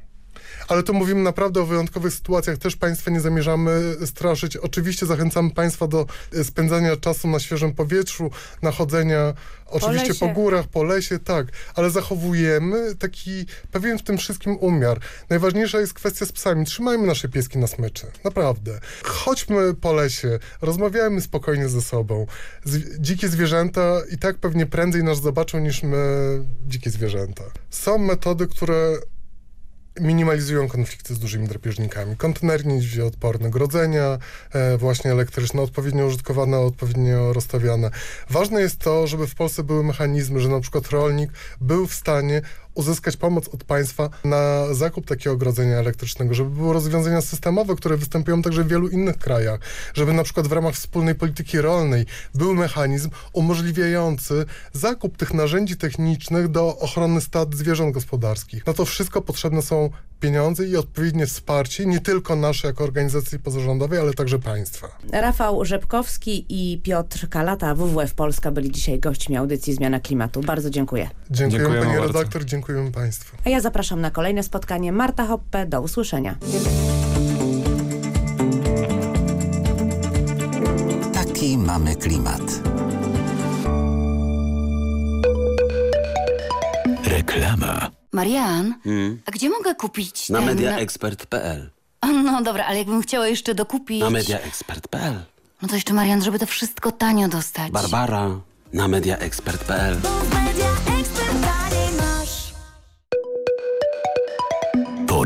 Ale to mówimy naprawdę o wyjątkowych sytuacjach. Też Państwa nie zamierzamy straszyć. Oczywiście zachęcamy Państwa do e, spędzania czasu na świeżym powietrzu, na chodzenia oczywiście po, lesie. górach, po lesie, tak, ale zachowujemy taki pewien w tym wszystkim umiar. Najważniejsza jest kwestia z psami. Trzymajmy nasze pieski na smyczy. Naprawdę. Chodźmy po lesie, rozmawiajmy spokojnie ze sobą. Z, dzikie zwierzęta i tak pewnie prędzej nas zobaczą niż my dzikie zwierzęta. Są metody, które minimalizują konflikty z dużymi drapieżnikami. Kontenery niedźwiedzieodporne, grodzenia e, właśnie elektryczne, odpowiednio użytkowane, odpowiednio rozstawiane. Ważne jest to, żeby w Polsce były mechanizmy, że na przykład rolnik był w stanie uzyskać pomoc od państwa na zakup takiego ogrodzenia elektrycznego, żeby były rozwiązania systemowe, które występują także w wielu innych krajach, żeby na przykład w ramach wspólnej polityki rolnej był mechanizm umożliwiający zakup tych narzędzi technicznych do ochrony stad zwierząt gospodarskich. Na to wszystko potrzebne są pieniądze i odpowiednie wsparcie, nie tylko nasze jako organizacji pozarządowej, ale także państwa. Rafał Rzepkowski i Piotr Kalata, WWF Polska, byli dzisiaj gośćmi audycji Zmiana Klimatu. Bardzo dziękuję. Dziękujemy, Dziękujemy panie bardzo. redaktor, dziękujemy państwu. A ja zapraszam na kolejne spotkanie. Marta Hoppe, do usłyszenia. Taki mamy klimat. Reklama. Marian, Hmm. a gdzie mogę kupić Na ten... mediaexpert.pl No dobra, ale jakbym chciała jeszcze dokupić... Na mediaexpert.pl No to jeszcze Marian, żeby to wszystko tanio dostać. Barbara na mediaexpert.pl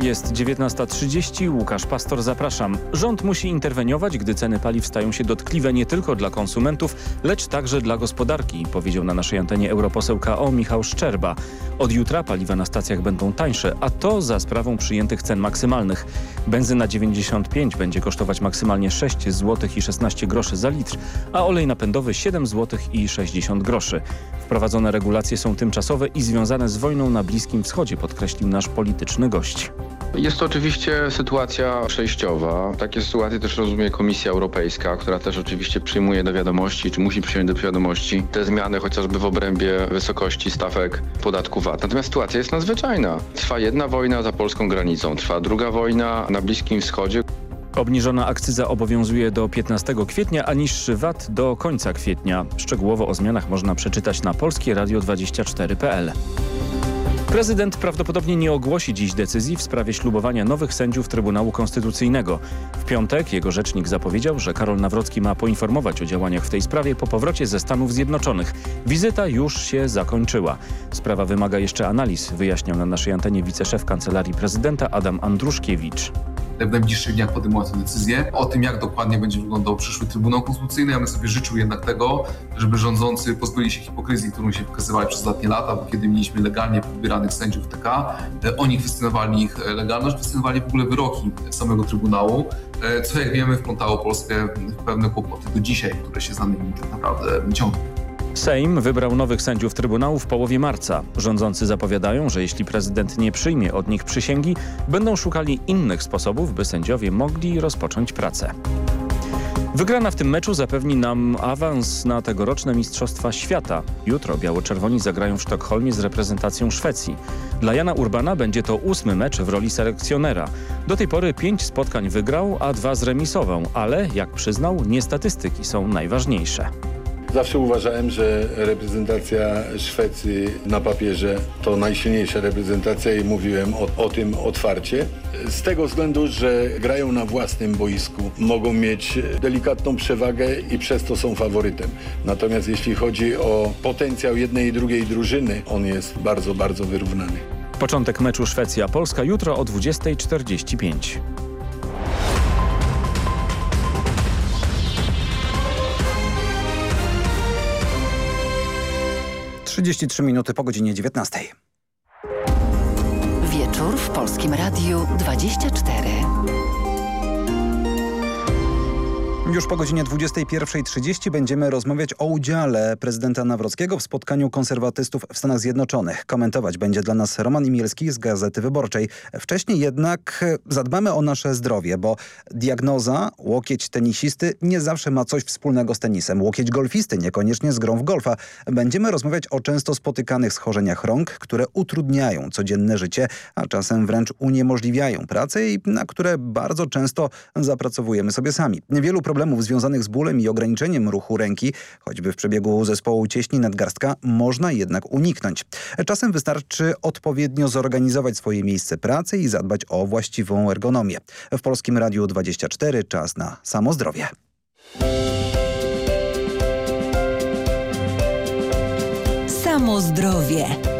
Jest 19.30, Łukasz Pastor, zapraszam. Rząd musi interweniować, gdy ceny paliw stają się dotkliwe nie tylko dla konsumentów, lecz także dla gospodarki, powiedział na naszej antenie europoseł KO Michał Szczerba. Od jutra paliwa na stacjach będą tańsze, a to za sprawą przyjętych cen maksymalnych. Benzyna 95 będzie kosztować maksymalnie 6 zł i 16 groszy za litr, a olej napędowy 7 zł i 60 groszy. Wprowadzone regulacje są tymczasowe i związane z wojną na Bliskim Wschodzie, podkreślił nasz polityczny gość. Jest to oczywiście sytuacja przejściowa. Takie sytuacje też rozumie Komisja Europejska, która też oczywiście przyjmuje do wiadomości, czy musi przyjąć do wiadomości te zmiany chociażby w obrębie wysokości stawek podatku VAT. Natomiast sytuacja jest nadzwyczajna. Trwa jedna wojna za polską granicą, trwa druga wojna na Bliskim Wschodzie. Obniżona akcyza obowiązuje do 15 kwietnia, a niższy VAT do końca kwietnia. Szczegółowo o zmianach można przeczytać na polskieradio24.pl. Prezydent prawdopodobnie nie ogłosi dziś decyzji w sprawie ślubowania nowych sędziów Trybunału Konstytucyjnego. W piątek jego rzecznik zapowiedział, że Karol Nawrocki ma poinformować o działaniach w tej sprawie po powrocie ze Stanów Zjednoczonych. Wizyta już się zakończyła. Sprawa wymaga jeszcze analiz, wyjaśniał na naszej antenie wiceszef Kancelarii Prezydenta Adam Andruszkiewicz. W najbliższych dniach podejmować tę decyzję. O tym, jak dokładnie będzie wyglądał przyszły Trybunał Konstytucyjny, ja bym sobie życzył jednak tego, żeby rządzący pozbyli się hipokryzji, którą się pokazywali przez ostatnie lata, bo kiedy mieliśmy legalnie wybieranych sędziów TK, e, oni kwestionowali ich e, legalność, kwestionowali w ogóle wyroki samego Trybunału, e, co jak wiemy wplątało Polskę w pewne kłopoty do dzisiaj, które się za nimi tak naprawdę ciągną. Sejm wybrał nowych sędziów Trybunału w połowie marca. Rządzący zapowiadają, że jeśli prezydent nie przyjmie od nich przysięgi, będą szukali innych sposobów, by sędziowie mogli rozpocząć pracę. Wygrana w tym meczu zapewni nam awans na tegoroczne Mistrzostwa Świata. Jutro biało-czerwoni zagrają w Sztokholmie z reprezentacją Szwecji. Dla Jana Urbana będzie to ósmy mecz w roli selekcjonera. Do tej pory pięć spotkań wygrał, a dwa zremisował, ale jak przyznał, nie statystyki są najważniejsze. Zawsze uważałem, że reprezentacja Szwecji na papierze to najsilniejsza reprezentacja i mówiłem o, o, tym otwarcie. Z tego względu, że grają na własnym boisku, mogą mieć delikatną przewagę i przez to są faworytem. Natomiast jeśli chodzi o potencjał jednej i drugiej drużyny, on jest bardzo, bardzo wyrównany. Początek meczu Szwecja-Polska jutro o 20.45. 33 minuty po godzinie 19. Wieczór w Polskim Radiu 24. Już po godzinie 21.30 będziemy rozmawiać o udziale prezydenta Nawrockiego w spotkaniu konserwatystów w Stanach Zjednoczonych. Komentować będzie dla nas Roman Imielski z Gazety Wyborczej. Wcześniej jednak zadbamy o nasze zdrowie, bo diagnoza łokieć tenisisty nie zawsze ma coś wspólnego z tenisem. Łokieć golfisty niekoniecznie z grą w golfa. Będziemy rozmawiać o często spotykanych schorzeniach rąk, które utrudniają codzienne życie, a czasem wręcz uniemożliwiają pracę i na które bardzo często zapracowujemy sobie sami. Wielu problemów związanych z bólem i ograniczeniem ruchu ręki, choćby w przebiegu zespołu cieśni nadgarstka, można jednak uniknąć. Czasem wystarczy odpowiednio zorganizować swoje miejsce pracy i zadbać o właściwą ergonomię. W Polskim Radiu 24 czas na samozdrowie. Samozdrowie.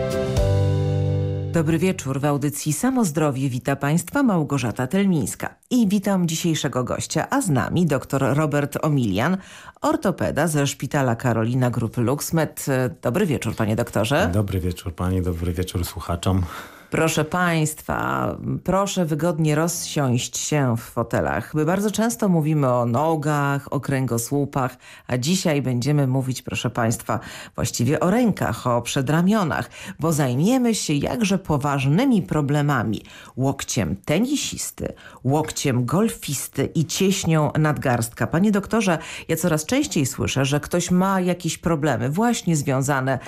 Dobry wieczór. W audycji Samozdrowie wita Państwa Małgorzata Telmińska. I witam dzisiejszego gościa, a z nami dr Robert Omilian, ortopeda ze Szpitala Karolina Grupy LuxMed. Dobry wieczór, panie doktorze. Dobry wieczór pani, dobry wieczór słuchaczom. Proszę Państwa, proszę wygodnie rozsiąść się w fotelach. My bardzo często mówimy o nogach, o kręgosłupach, a dzisiaj będziemy mówić, proszę Państwa, właściwie o rękach, o przedramionach, bo zajmiemy się jakże poważnymi problemami. Łokciem tenisisty, łokciem golfisty i cieśnią nadgarstka. Panie doktorze, ja coraz częściej słyszę, że ktoś ma jakieś problemy właśnie związane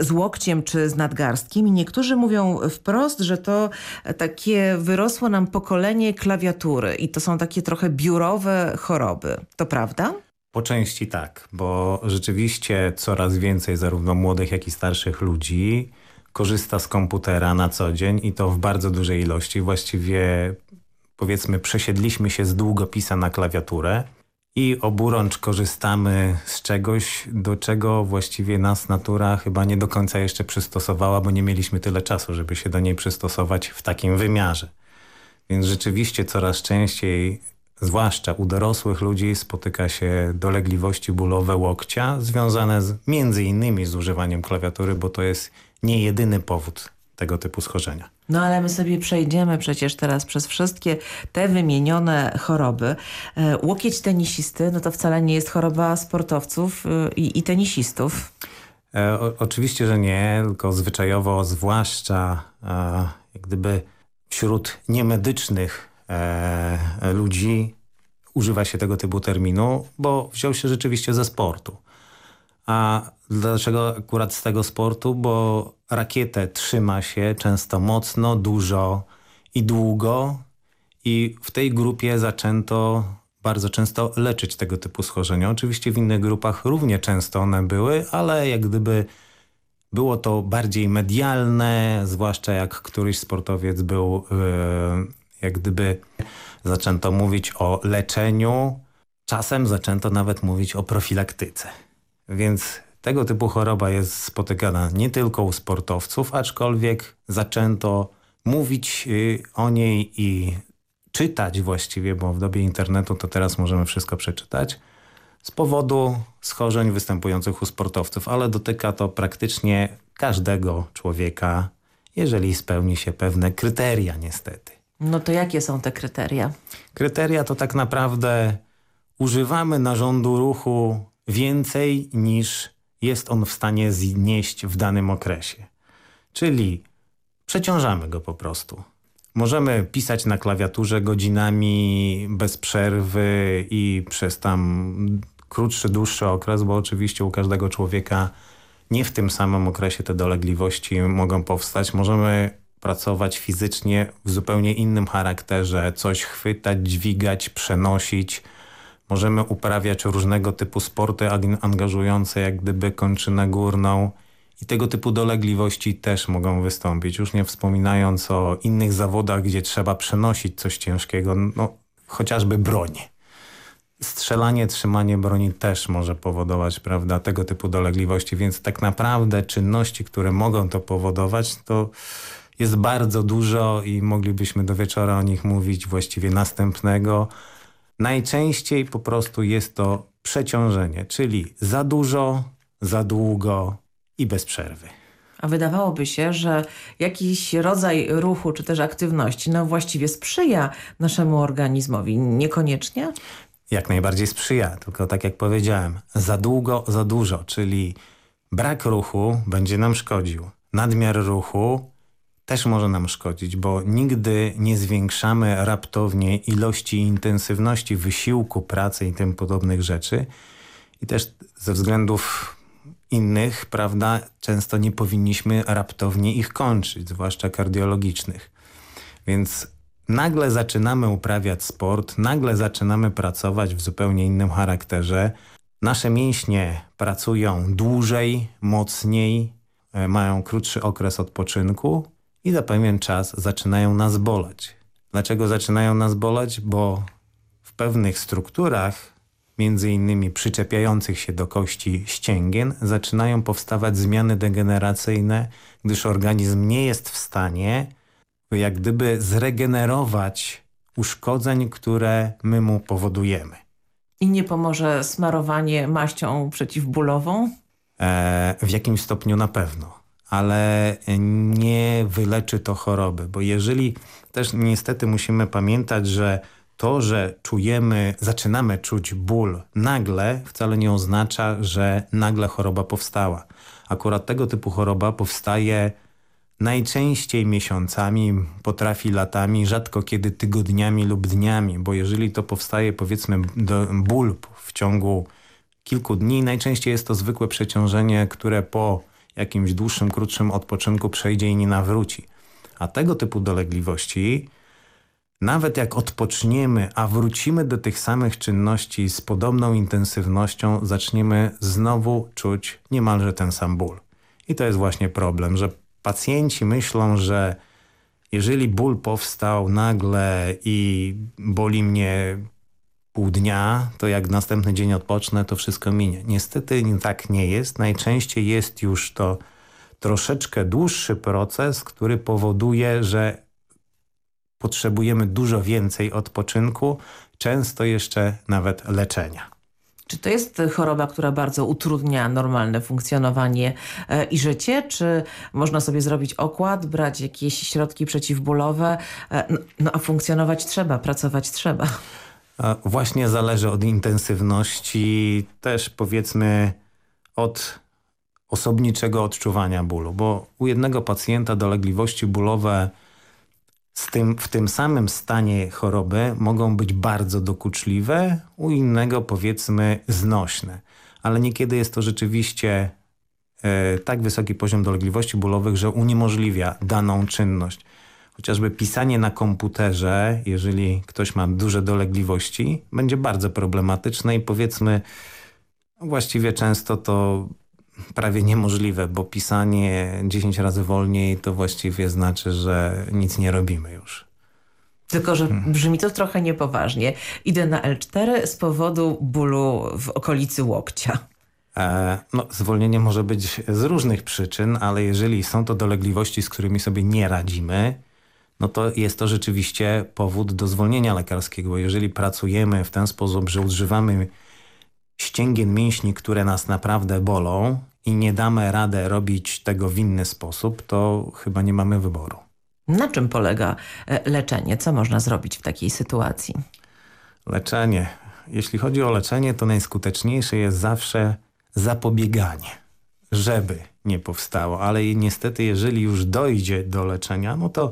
z łokciem czy z nadgarstkiem i niektórzy mówią wprost, że to takie wyrosło nam pokolenie klawiatury i to są takie trochę biurowe choroby. To prawda? Po części tak, bo rzeczywiście coraz więcej zarówno młodych, jak i starszych ludzi korzysta z komputera na co dzień i to w bardzo dużej ilości. Właściwie powiedzmy przesiedliśmy się z długopisa na klawiaturę i oburącz korzystamy z czegoś, do czego właściwie nas natura chyba nie do końca jeszcze przystosowała, bo nie mieliśmy tyle czasu, żeby się do niej przystosować w takim wymiarze. Więc rzeczywiście coraz częściej, zwłaszcza u dorosłych ludzi, spotyka się dolegliwości bólowe łokcia związane z, między innymi z używaniem klawiatury, bo to jest nie jedyny powód tego typu schorzenia. No ale my sobie przejdziemy przecież teraz przez wszystkie te wymienione choroby. Łokieć tenisisty, no to wcale nie jest choroba sportowców i, i tenisistów. E, o, oczywiście, że nie, tylko zwyczajowo, zwłaszcza e, jak gdyby wśród niemedycznych e, ludzi używa się tego typu terminu, bo wziął się rzeczywiście ze sportu. A dlaczego akurat z tego sportu? Bo rakietę trzyma się często mocno, dużo i długo i w tej grupie zaczęto bardzo często leczyć tego typu schorzenia. Oczywiście w innych grupach równie często one były, ale jak gdyby było to bardziej medialne, zwłaszcza jak któryś sportowiec był, yy, jak gdyby zaczęto mówić o leczeniu, czasem zaczęto nawet mówić o profilaktyce. Więc tego typu choroba jest spotykana nie tylko u sportowców, aczkolwiek zaczęto mówić y, o niej i czytać właściwie, bo w dobie internetu to teraz możemy wszystko przeczytać, z powodu schorzeń występujących u sportowców, ale dotyka to praktycznie każdego człowieka, jeżeli spełni się pewne kryteria niestety. No to jakie są te kryteria? Kryteria to tak naprawdę używamy narządu ruchu więcej niż jest on w stanie znieść w danym okresie. Czyli przeciążamy go po prostu. Możemy pisać na klawiaturze godzinami bez przerwy i przez tam krótszy, dłuższy okres, bo oczywiście u każdego człowieka nie w tym samym okresie te dolegliwości mogą powstać. Możemy pracować fizycznie w zupełnie innym charakterze, coś chwytać, dźwigać, przenosić, Możemy uprawiać różnego typu sporty angażujące jak gdyby kończynę górną i tego typu dolegliwości też mogą wystąpić. Już nie wspominając o innych zawodach, gdzie trzeba przenosić coś ciężkiego, no chociażby broni. Strzelanie, trzymanie broni też może powodować prawda, tego typu dolegliwości, więc tak naprawdę czynności, które mogą to powodować, to jest bardzo dużo i moglibyśmy do wieczora o nich mówić właściwie następnego. Najczęściej po prostu jest to przeciążenie, czyli za dużo, za długo i bez przerwy. A wydawałoby się, że jakiś rodzaj ruchu czy też aktywności no właściwie sprzyja naszemu organizmowi. Niekoniecznie? jak najbardziej sprzyja, tylko tak jak powiedziałem, za długo, za dużo, czyli brak ruchu będzie nam szkodził. Nadmiar ruchu też może nam szkodzić, bo nigdy nie zwiększamy raptownie ilości i intensywności wysiłku, pracy i tym podobnych rzeczy. I też ze względów innych, prawda, często nie powinniśmy raptownie ich kończyć, zwłaszcza kardiologicznych. Więc nagle zaczynamy uprawiać sport, nagle zaczynamy pracować w zupełnie innym charakterze. Nasze mięśnie pracują dłużej, mocniej, e, mają krótszy okres odpoczynku i za pewien czas zaczynają nas boleć. Dlaczego zaczynają nas boleć? Bo w pewnych strukturach, między innymi przyczepiających się do kości ścięgien, zaczynają powstawać zmiany degeneracyjne, gdyż organizm nie jest w stanie jak gdyby zregenerować uszkodzeń, które my mu powodujemy. I nie pomoże smarowanie maścią przeciwbólową? E, w jakimś stopniu na pewno, ale nie wyleczy to choroby, bo jeżeli też niestety musimy pamiętać, że to, że czujemy, zaczynamy czuć ból nagle, wcale nie oznacza, że nagle choroba powstała. Akurat tego typu choroba powstaje najczęściej miesiącami, potrafi latami, rzadko kiedy tygodniami lub dniami, bo jeżeli to powstaje powiedzmy ból w ciągu kilku dni, najczęściej jest to zwykłe przeciążenie, które po jakimś dłuższym, krótszym odpoczynku przejdzie i nie nawróci. A tego typu dolegliwości, nawet jak odpoczniemy, a wrócimy do tych samych czynności z podobną intensywnością, zaczniemy znowu czuć niemalże ten sam ból. I to jest właśnie problem, że pacjenci myślą, że jeżeli ból powstał nagle i boli mnie pół dnia, to jak następny dzień odpocznę, to wszystko minie. Niestety tak nie jest. Najczęściej jest już to troszeczkę dłuższy proces, który powoduje, że potrzebujemy dużo więcej odpoczynku, często jeszcze nawet leczenia. Czy to jest choroba, która bardzo utrudnia normalne funkcjonowanie e, i życie? Czy można sobie zrobić okład, brać jakieś środki przeciwbólowe? No, no a funkcjonować trzeba, pracować trzeba. Właśnie zależy od intensywności, też powiedzmy od osobniczego odczuwania bólu, bo u jednego pacjenta dolegliwości bólowe z tym, w tym samym stanie choroby mogą być bardzo dokuczliwe, u innego powiedzmy znośne. Ale niekiedy jest to rzeczywiście e, tak wysoki poziom dolegliwości bólowych, że uniemożliwia daną czynność. Chociażby pisanie na komputerze, jeżeli ktoś ma duże dolegliwości, będzie bardzo problematyczne i powiedzmy właściwie często to prawie niemożliwe, bo pisanie 10 razy wolniej to właściwie znaczy, że nic nie robimy już. Tylko, że hmm. brzmi to trochę niepoważnie. Idę na L4 z powodu bólu w okolicy łokcia. E, no, zwolnienie może być z różnych przyczyn, ale jeżeli są to dolegliwości, z którymi sobie nie radzimy, no to jest to rzeczywiście powód do zwolnienia lekarskiego. Jeżeli pracujemy w ten sposób, że używamy ścięgien mięśni, które nas naprawdę bolą i nie damy radę robić tego w inny sposób, to chyba nie mamy wyboru. Na czym polega e, leczenie? Co można zrobić w takiej sytuacji? Leczenie. Jeśli chodzi o leczenie, to najskuteczniejsze jest zawsze zapobieganie, żeby nie powstało. Ale niestety, jeżeli już dojdzie do leczenia, no to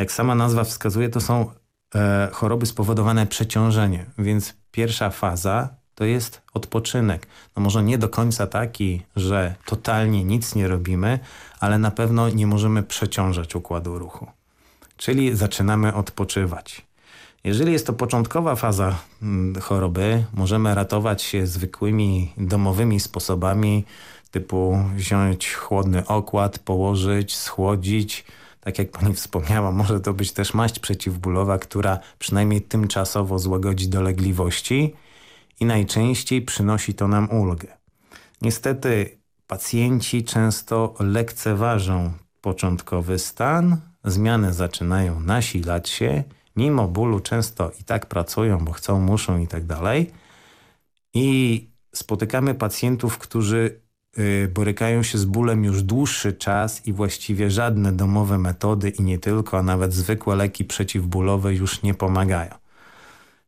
jak sama nazwa wskazuje, to są e, choroby spowodowane przeciążeniem. Więc pierwsza faza to jest odpoczynek. No może nie do końca taki, że totalnie nic nie robimy, ale na pewno nie możemy przeciążać układu ruchu. Czyli zaczynamy odpoczywać. Jeżeli jest to początkowa faza mm, choroby, możemy ratować się zwykłymi domowymi sposobami, typu wziąć chłodny okład, położyć, schłodzić. Tak jak pani wspomniała, może to być też maść przeciwbólowa, która przynajmniej tymczasowo złagodzi dolegliwości i najczęściej przynosi to nam ulgę. Niestety pacjenci często lekceważą początkowy stan, zmiany zaczynają nasilać się, mimo bólu często i tak pracują, bo chcą, muszą i tak dalej. I spotykamy pacjentów, którzy borykają się z bólem już dłuższy czas i właściwie żadne domowe metody i nie tylko, a nawet zwykłe leki przeciwbólowe już nie pomagają.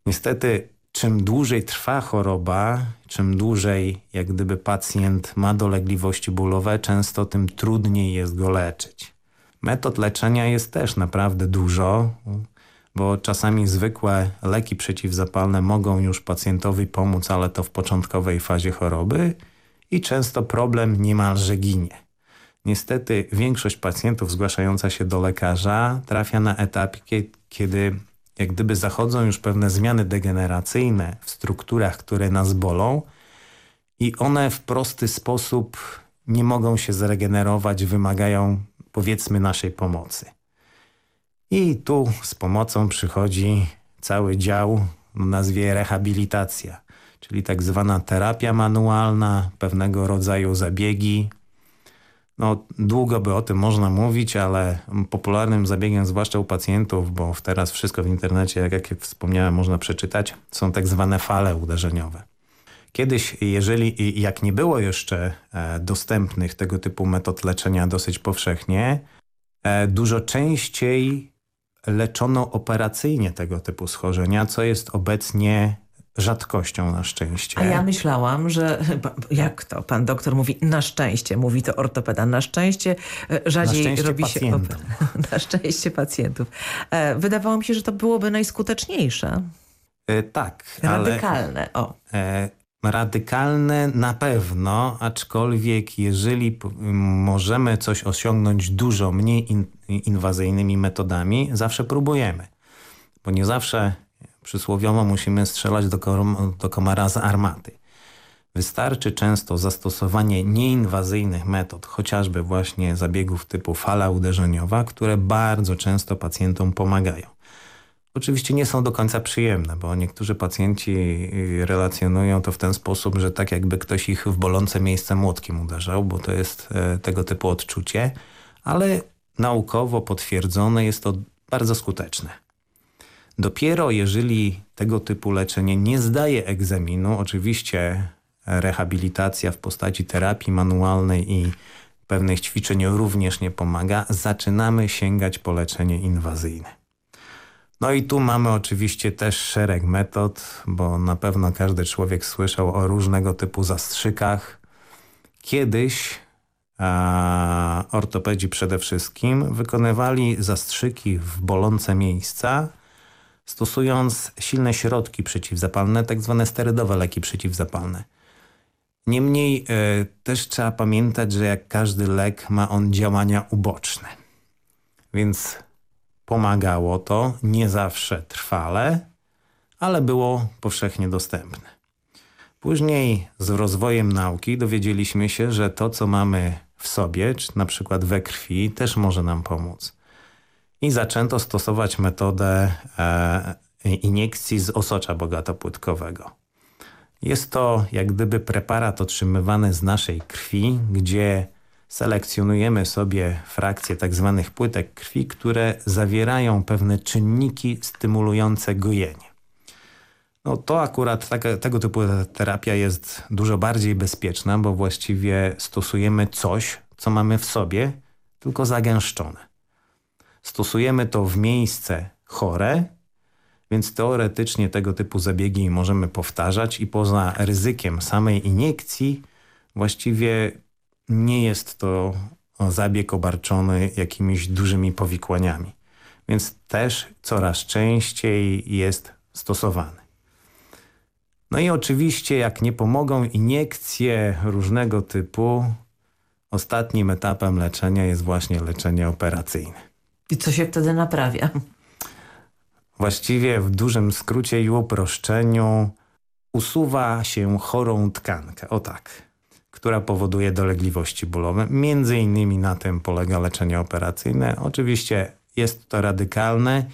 Niestety czym dłużej trwa choroba, czym dłużej jak gdyby pacjent ma dolegliwości bólowe, często tym trudniej jest go leczyć. Metod leczenia jest też naprawdę dużo, bo czasami zwykłe leki przeciwzapalne mogą już pacjentowi pomóc, ale to w początkowej fazie choroby i często problem niemalże ginie. Niestety większość pacjentów zgłaszająca się do lekarza trafia na etap, kiedy jak gdyby zachodzą już pewne zmiany degeneracyjne w strukturach, które nas bolą i one w prosty sposób nie mogą się zregenerować, wymagają powiedzmy naszej pomocy. I tu z pomocą przychodzi cały dział nazwie rehabilitacja, czyli tak zwana terapia manualna, pewnego rodzaju zabiegi. No, długo by o tym można mówić, ale popularnym zabiegiem, zwłaszcza u pacjentów, bo teraz wszystko w internecie, jak, jak wspomniałem, można przeczytać, są tak zwane fale uderzeniowe. Kiedyś, jeżeli jak nie było jeszcze e, dostępnych tego typu metod leczenia dosyć powszechnie, e, dużo częściej leczono operacyjnie tego typu schorzenia, co jest obecnie rzadkością na szczęście. A ja myślałam, że jak to pan doktor mówi, na szczęście, mówi to ortopeda, na szczęście e, rzadziej na szczęście robi pacjentów. się... Na szczęście pacjentów. Wydawało mi się, że to byłoby najskuteczniejsze. E, tak. Radykalne, ale, o. E, radykalne na pewno, aczkolwiek jeżeli możemy coś osiągnąć dużo mniej in, inwazyjnymi metodami, zawsze próbujemy. Bo nie zawsze przysłowiowo musimy strzelać do, kom do komara z armaty. Wystarczy często zastosowanie nieinwazyjnych metod, chociażby właśnie zabiegów typu fala uderzeniowa, które bardzo często pacjentom pomagają. Oczywiście nie są do końca przyjemne, bo niektórzy pacjenci relacjonują to w ten sposób, że tak jakby ktoś ich w bolące miejsce młotkiem uderzał, bo to jest e, tego typu odczucie, ale naukowo potwierdzone jest to bardzo skuteczne. Dopiero jeżeli tego typu leczenie nie zdaje egzaminu, oczywiście rehabilitacja w postaci terapii manualnej i pewnych ćwiczeń również nie pomaga, zaczynamy sięgać po leczenie inwazyjne. No i tu mamy oczywiście też szereg metod, bo na pewno każdy człowiek słyszał o różnego typu zastrzykach. Kiedyś a, ortopedzi przede wszystkim wykonywali zastrzyki w bolące miejsca, stosując silne środki przeciwzapalne, tak zwane sterydowe leki przeciwzapalne. Niemniej e, też trzeba pamiętać, że jak każdy lek ma on działania uboczne. Więc pomagało to, nie zawsze trwale, ale było powszechnie dostępne. Później z rozwojem nauki dowiedzieliśmy się, że to co mamy w sobie, czy na przykład we krwi, też może nam pomóc. I zaczęto stosować metodę e, iniekcji z osocza bogatopłytkowego. Jest to jak gdyby preparat otrzymywany z naszej krwi, gdzie selekcjonujemy sobie frakcje tzw. Tak płytek krwi, które zawierają pewne czynniki stymulujące gojenie. No to akurat taka, tego typu terapia jest dużo bardziej bezpieczna, bo właściwie stosujemy coś, co mamy w sobie, tylko zagęszczone. Stosujemy to w miejsce chore, więc teoretycznie tego typu zabiegi możemy powtarzać i poza ryzykiem samej iniekcji właściwie nie jest to zabieg obarczony jakimiś dużymi powikłaniami. Więc też coraz częściej jest stosowany. No i oczywiście jak nie pomogą iniekcje różnego typu, ostatnim etapem leczenia jest właśnie leczenie operacyjne. I co się wtedy naprawia? Właściwie w dużym skrócie i uproszczeniu usuwa się chorą tkankę. O tak która powoduje dolegliwości bólowe. Między innymi na tym polega leczenie operacyjne. Oczywiście jest to radykalne.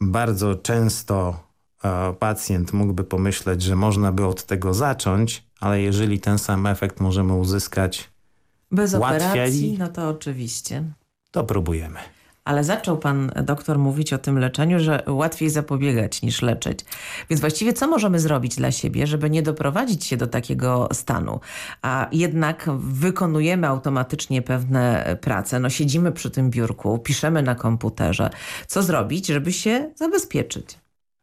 Bardzo często e, pacjent mógłby pomyśleć, że można by od tego zacząć, ale jeżeli ten sam efekt możemy uzyskać bez łatwiej, operacji, no to oczywiście. To próbujemy. Ale zaczął pan doktor mówić o tym leczeniu, że łatwiej zapobiegać niż leczyć. Więc właściwie co możemy zrobić dla siebie, żeby nie doprowadzić się do takiego stanu? A jednak wykonujemy automatycznie pewne prace. No siedzimy przy tym biurku, piszemy na komputerze. Co zrobić, żeby się zabezpieczyć?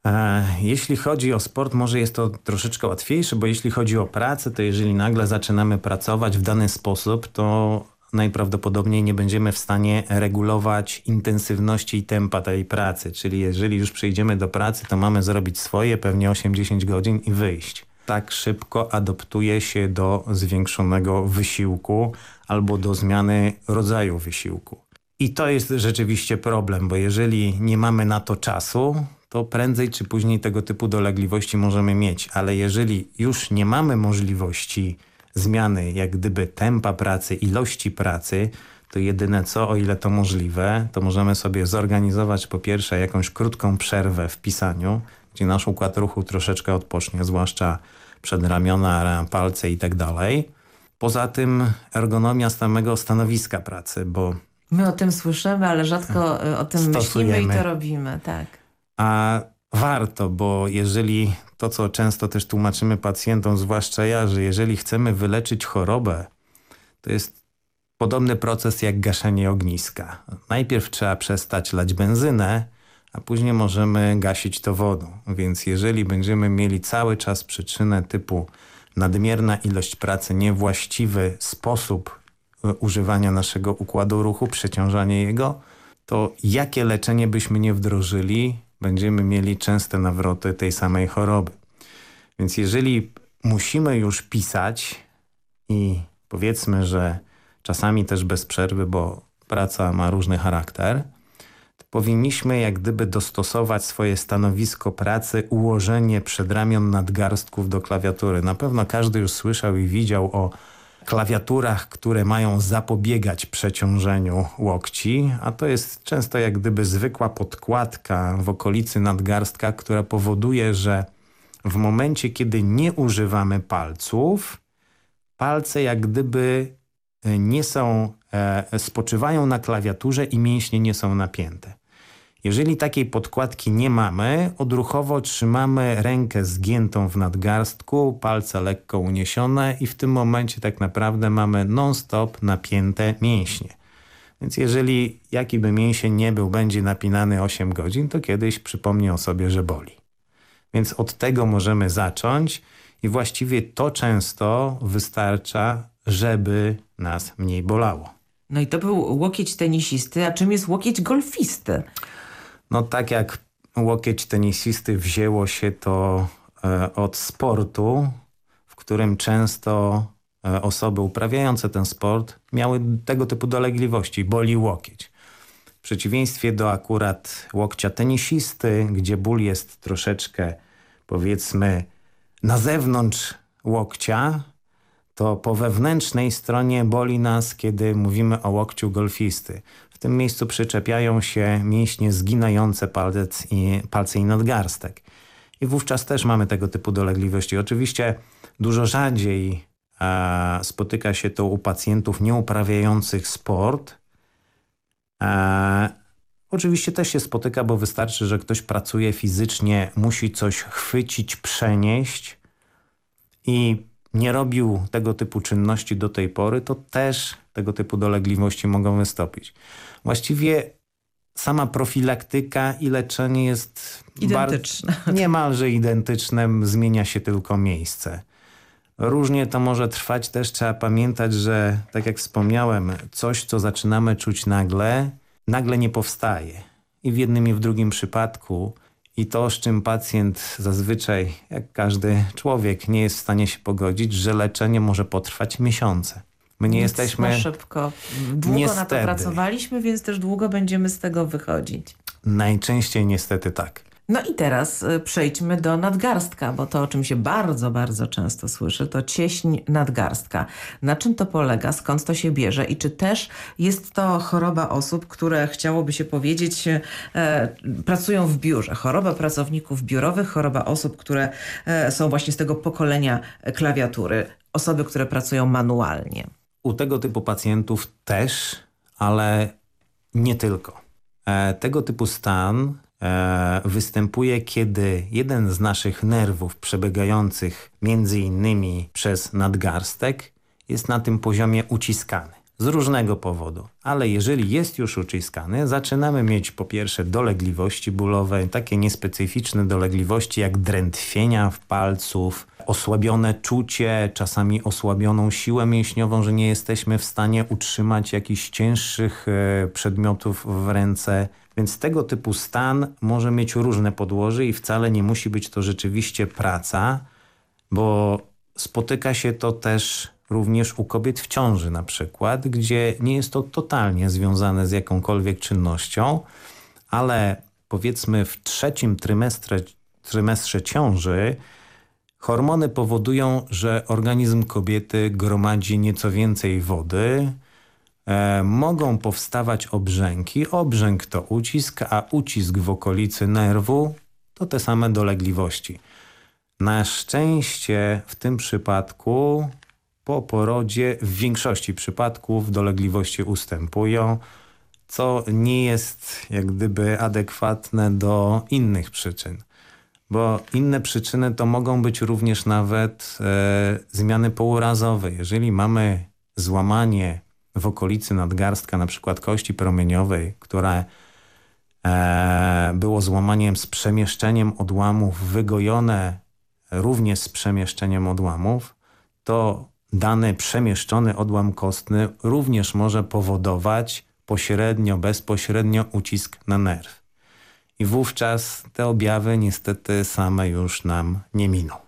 E, jeśli chodzi o sport, może jest to troszeczkę łatwiejsze, bo jeśli chodzi o pracę, to jeżeli nagle zaczynamy pracować w dany sposób, to najprawdopodobniej nie będziemy w stanie regulować intensywności i tempa tej pracy. Czyli jeżeli już przejdziemy do pracy, to mamy zrobić swoje, pewnie 8-10 godzin i wyjść. Tak szybko adoptuje się do zwiększonego wysiłku albo do zmiany rodzaju wysiłku. I to jest rzeczywiście problem, bo jeżeli nie mamy na to czasu, to prędzej czy później tego typu dolegliwości możemy mieć. Ale jeżeli już nie mamy możliwości zmiany jak gdyby tempa pracy, ilości pracy, to jedyne co, o ile to możliwe, to możemy sobie zorganizować po pierwsze jakąś krótką przerwę w pisaniu, gdzie nasz układ ruchu troszeczkę odpocznie, zwłaszcza przedramiona, palce i tak dalej. Poza tym ergonomia samego stanowiska pracy, bo... My o tym słyszymy, ale rzadko o tym Stosujemy. myślimy i to robimy, tak. A warto, bo jeżeli to, co często też tłumaczymy pacjentom, zwłaszcza ja, że jeżeli chcemy wyleczyć chorobę, to jest podobny proces jak gaszenie ogniska. Najpierw trzeba przestać lać benzynę, a później możemy gasić to wodą. Więc jeżeli będziemy mieli cały czas przyczynę typu nadmierna ilość pracy, niewłaściwy sposób używania naszego układu ruchu, przeciążanie jego, to jakie leczenie byśmy nie wdrożyli, będziemy mieli częste nawroty tej samej choroby. Więc jeżeli musimy już pisać i powiedzmy, że czasami też bez przerwy, bo praca ma różny charakter, to powinniśmy jak gdyby dostosować swoje stanowisko pracy, ułożenie przedramion nadgarstków do klawiatury. Na pewno każdy już słyszał i widział o klawiaturach, które mają zapobiegać przeciążeniu łokci, a to jest często jak gdyby zwykła podkładka w okolicy nadgarstka, która powoduje, że w momencie, kiedy nie używamy palców, palce jak gdyby nie są, e, spoczywają na klawiaturze i mięśnie nie są napięte. Jeżeli takiej podkładki nie mamy, odruchowo trzymamy rękę zgiętą w nadgarstku, palce lekko uniesione i w tym momencie tak naprawdę mamy non-stop napięte mięśnie. Więc jeżeli jaki by mięsień nie był, będzie napinany 8 godzin, to kiedyś przypomni o sobie, że boli. Więc od tego możemy zacząć i właściwie to często wystarcza, żeby nas mniej bolało. No i to był łokieć tenisisty, a czym jest łokieć golfisty? No tak jak łokieć tenisisty wzięło się to e, od sportu, w którym często e, osoby uprawiające ten sport miały tego typu dolegliwości, boli łokieć. W przeciwieństwie do akurat łokcia tenisisty, gdzie ból jest troszeczkę powiedzmy na zewnątrz łokcia, to po wewnętrznej stronie boli nas, kiedy mówimy o łokciu golfisty. W tym miejscu przyczepiają się mięśnie zginające palec i, palce i nadgarstek. I wówczas też mamy tego typu dolegliwości. Oczywiście dużo rzadziej e, spotyka się to u pacjentów nieuprawiających sport. E, oczywiście też się spotyka, bo wystarczy, że ktoś pracuje fizycznie, musi coś chwycić, przenieść i nie robił tego typu czynności do tej pory, to też tego typu dolegliwości mogą wystąpić. Właściwie sama profilaktyka i leczenie jest identyczne. niemalże identyczne, zmienia się tylko miejsce. Różnie to może trwać, też trzeba pamiętać, że tak jak wspomniałem, coś co zaczynamy czuć nagle, nagle nie powstaje. I w jednym i w drugim przypadku i to, z czym pacjent zazwyczaj, jak każdy człowiek, nie jest w stanie się pogodzić, że leczenie może potrwać miesiące. My nie Nic jesteśmy... Szybko. Długo niestety, na to pracowaliśmy, więc też długo będziemy z tego wychodzić. Najczęściej niestety tak. No i teraz y, przejdźmy do nadgarstka, bo to, o czym się bardzo, bardzo często słyszy, to cieśń nadgarstka. Na czym to polega, skąd to się bierze i czy też jest to choroba osób, które chciałoby się powiedzieć e, pracują w biurze. Choroba pracowników biurowych, choroba osób, które e, są właśnie z tego pokolenia klawiatury. Osoby, które pracują manualnie. U tego typu pacjentów też, ale nie tylko. E, tego typu stan występuje, kiedy jeden z naszych nerwów przebiegających między innymi przez nadgarstek jest na tym poziomie uciskany. z różnego powodu. Ale jeżeli jest już uciskany, zaczynamy mieć po pierwsze dolegliwości bólowe, takie niespecyficzne dolegliwości jak drętwienia w palców, osłabione czucie, czasami osłabioną siłę mięśniową, że nie jesteśmy w stanie utrzymać jakichś cięższych e, przedmiotów w ręce. Więc tego typu stan może mieć różne podłoże i wcale nie musi być to rzeczywiście praca, bo spotyka się to też również u kobiet w ciąży na przykład, gdzie nie jest to totalnie związane z jakąkolwiek czynnością, ale powiedzmy w trzecim trymestrze, trymestrze ciąży hormony powodują, że organizm kobiety gromadzi nieco więcej wody, mogą powstawać obrzęki. Obrzęk to ucisk, a ucisk w okolicy nerwu to te same dolegliwości. Na szczęście w tym przypadku po porodzie w większości przypadków dolegliwości ustępują, co nie jest jak gdyby adekwatne do innych przyczyn. Bo inne przyczyny to mogą być również nawet e, zmiany półrazowe. Jeżeli mamy złamanie w okolicy nadgarstka, na przykład kości promieniowej, które e, było złamaniem z przemieszczeniem odłamów, wygojone również z przemieszczeniem odłamów, to dany przemieszczony odłam kostny również może powodować pośrednio, bezpośrednio ucisk na nerw. I wówczas te objawy niestety same już nam nie miną.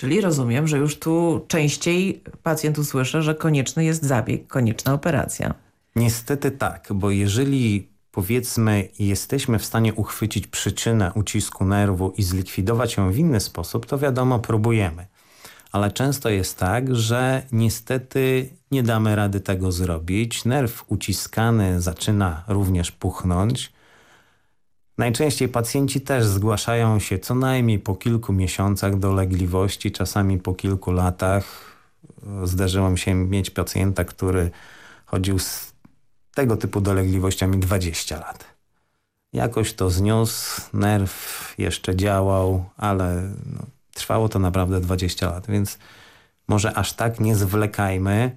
Czyli rozumiem, że już tu częściej pacjent usłyszy, że konieczny jest zabieg, konieczna operacja. Niestety tak, bo jeżeli powiedzmy jesteśmy w stanie uchwycić przyczynę ucisku nerwu i zlikwidować ją w inny sposób, to wiadomo próbujemy ale często jest tak, że niestety nie damy rady tego zrobić. Nerw uciskany zaczyna również puchnąć. Najczęściej pacjenci też zgłaszają się co najmniej po kilku miesiącach dolegliwości, czasami po kilku latach. Zdarzyło mi się mieć pacjenta, który chodził z tego typu dolegliwościami 20 lat. Jakoś to zniósł, nerw jeszcze działał, ale no, Trwało to naprawdę 20 lat, więc może aż tak nie zwlekajmy.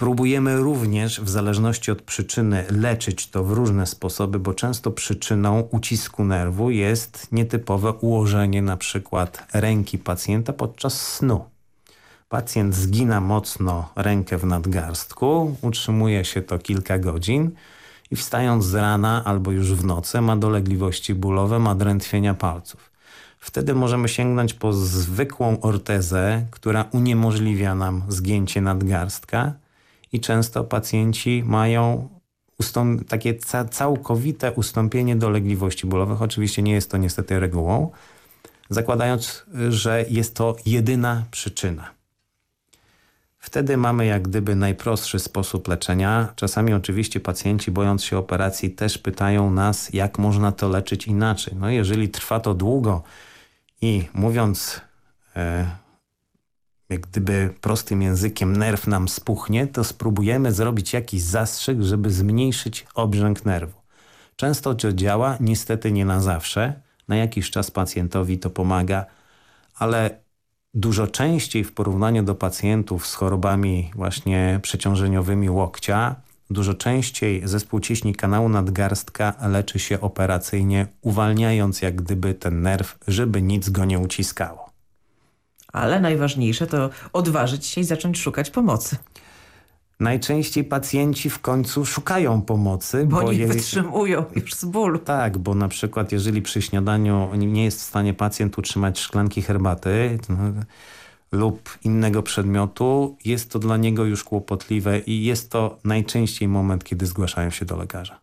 Próbujemy również w zależności od przyczyny leczyć to w różne sposoby, bo często przyczyną ucisku nerwu jest nietypowe ułożenie na przykład ręki pacjenta podczas snu. Pacjent zgina mocno rękę w nadgarstku, utrzymuje się to kilka godzin i wstając z rana albo już w nocy ma dolegliwości bólowe, ma drętwienia palców. Wtedy możemy sięgnąć po zwykłą ortezę, która uniemożliwia nam zgięcie nadgarstka i często pacjenci mają takie ca całkowite ustąpienie dolegliwości bólowych. Oczywiście nie jest to niestety regułą, zakładając, że jest to jedyna przyczyna. Wtedy mamy jak gdyby najprostszy sposób leczenia. Czasami oczywiście pacjenci bojąc się operacji też pytają nas, jak można to leczyć inaczej. No jeżeli trwa to długo, i mówiąc e, jak gdyby prostym językiem nerw nam spuchnie, to spróbujemy zrobić jakiś zastrzyk, żeby zmniejszyć obrzęk nerwu. Często to działa, niestety nie na zawsze. Na jakiś czas pacjentowi to pomaga, ale dużo częściej w porównaniu do pacjentów z chorobami właśnie przeciążeniowymi łokcia Dużo częściej zespół ciśni kanału nadgarstka leczy się operacyjnie, uwalniając jak gdyby ten nerw, żeby nic go nie uciskało. Ale najważniejsze to odważyć się i zacząć szukać pomocy. Najczęściej pacjenci w końcu szukają pomocy. Bo, bo nie je... wytrzymują już z bólu. Tak, bo na przykład jeżeli przy śniadaniu nie jest w stanie pacjent utrzymać szklanki herbaty, to lub innego przedmiotu, jest to dla niego już kłopotliwe i jest to najczęściej moment, kiedy zgłaszają się do lekarza.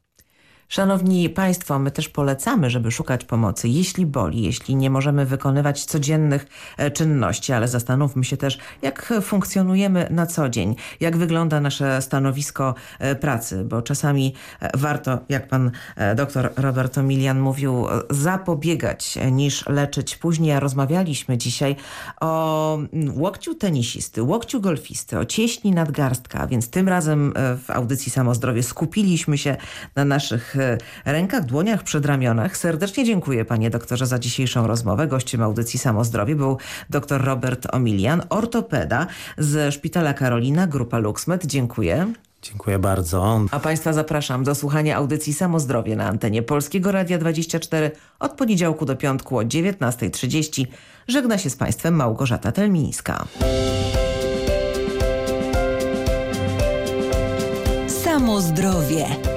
Szanowni Państwo, my też polecamy, żeby szukać pomocy, jeśli boli, jeśli nie możemy wykonywać codziennych e, czynności, ale zastanówmy się też, jak funkcjonujemy na co dzień, jak wygląda nasze stanowisko e, pracy, bo czasami e, warto, jak pan dr Robert Omilian mówił, zapobiegać niż leczyć. Później rozmawialiśmy dzisiaj o mm, łokciu tenisisty, łokciu golfisty, o cieśni nadgarstka, więc tym razem w audycji Samozdrowie skupiliśmy się na naszych rękach, dłoniach, przedramionach. Serdecznie dziękuję panie doktorze za dzisiejszą rozmowę. Gościem audycji Samozdrowie był dr Robert Omilian, ortopeda z Szpitala Karolina, Grupa LuxMed. Dziękuję. Dziękuję bardzo. A Państwa zapraszam do słuchania audycji Samozdrowie na antenie Polskiego Radia 24 od poniedziałku do piątku o 19.30. Żegna się z Państwem Małgorzata Telmińska. Samozdrowie.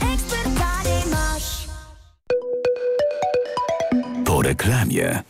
reklamie.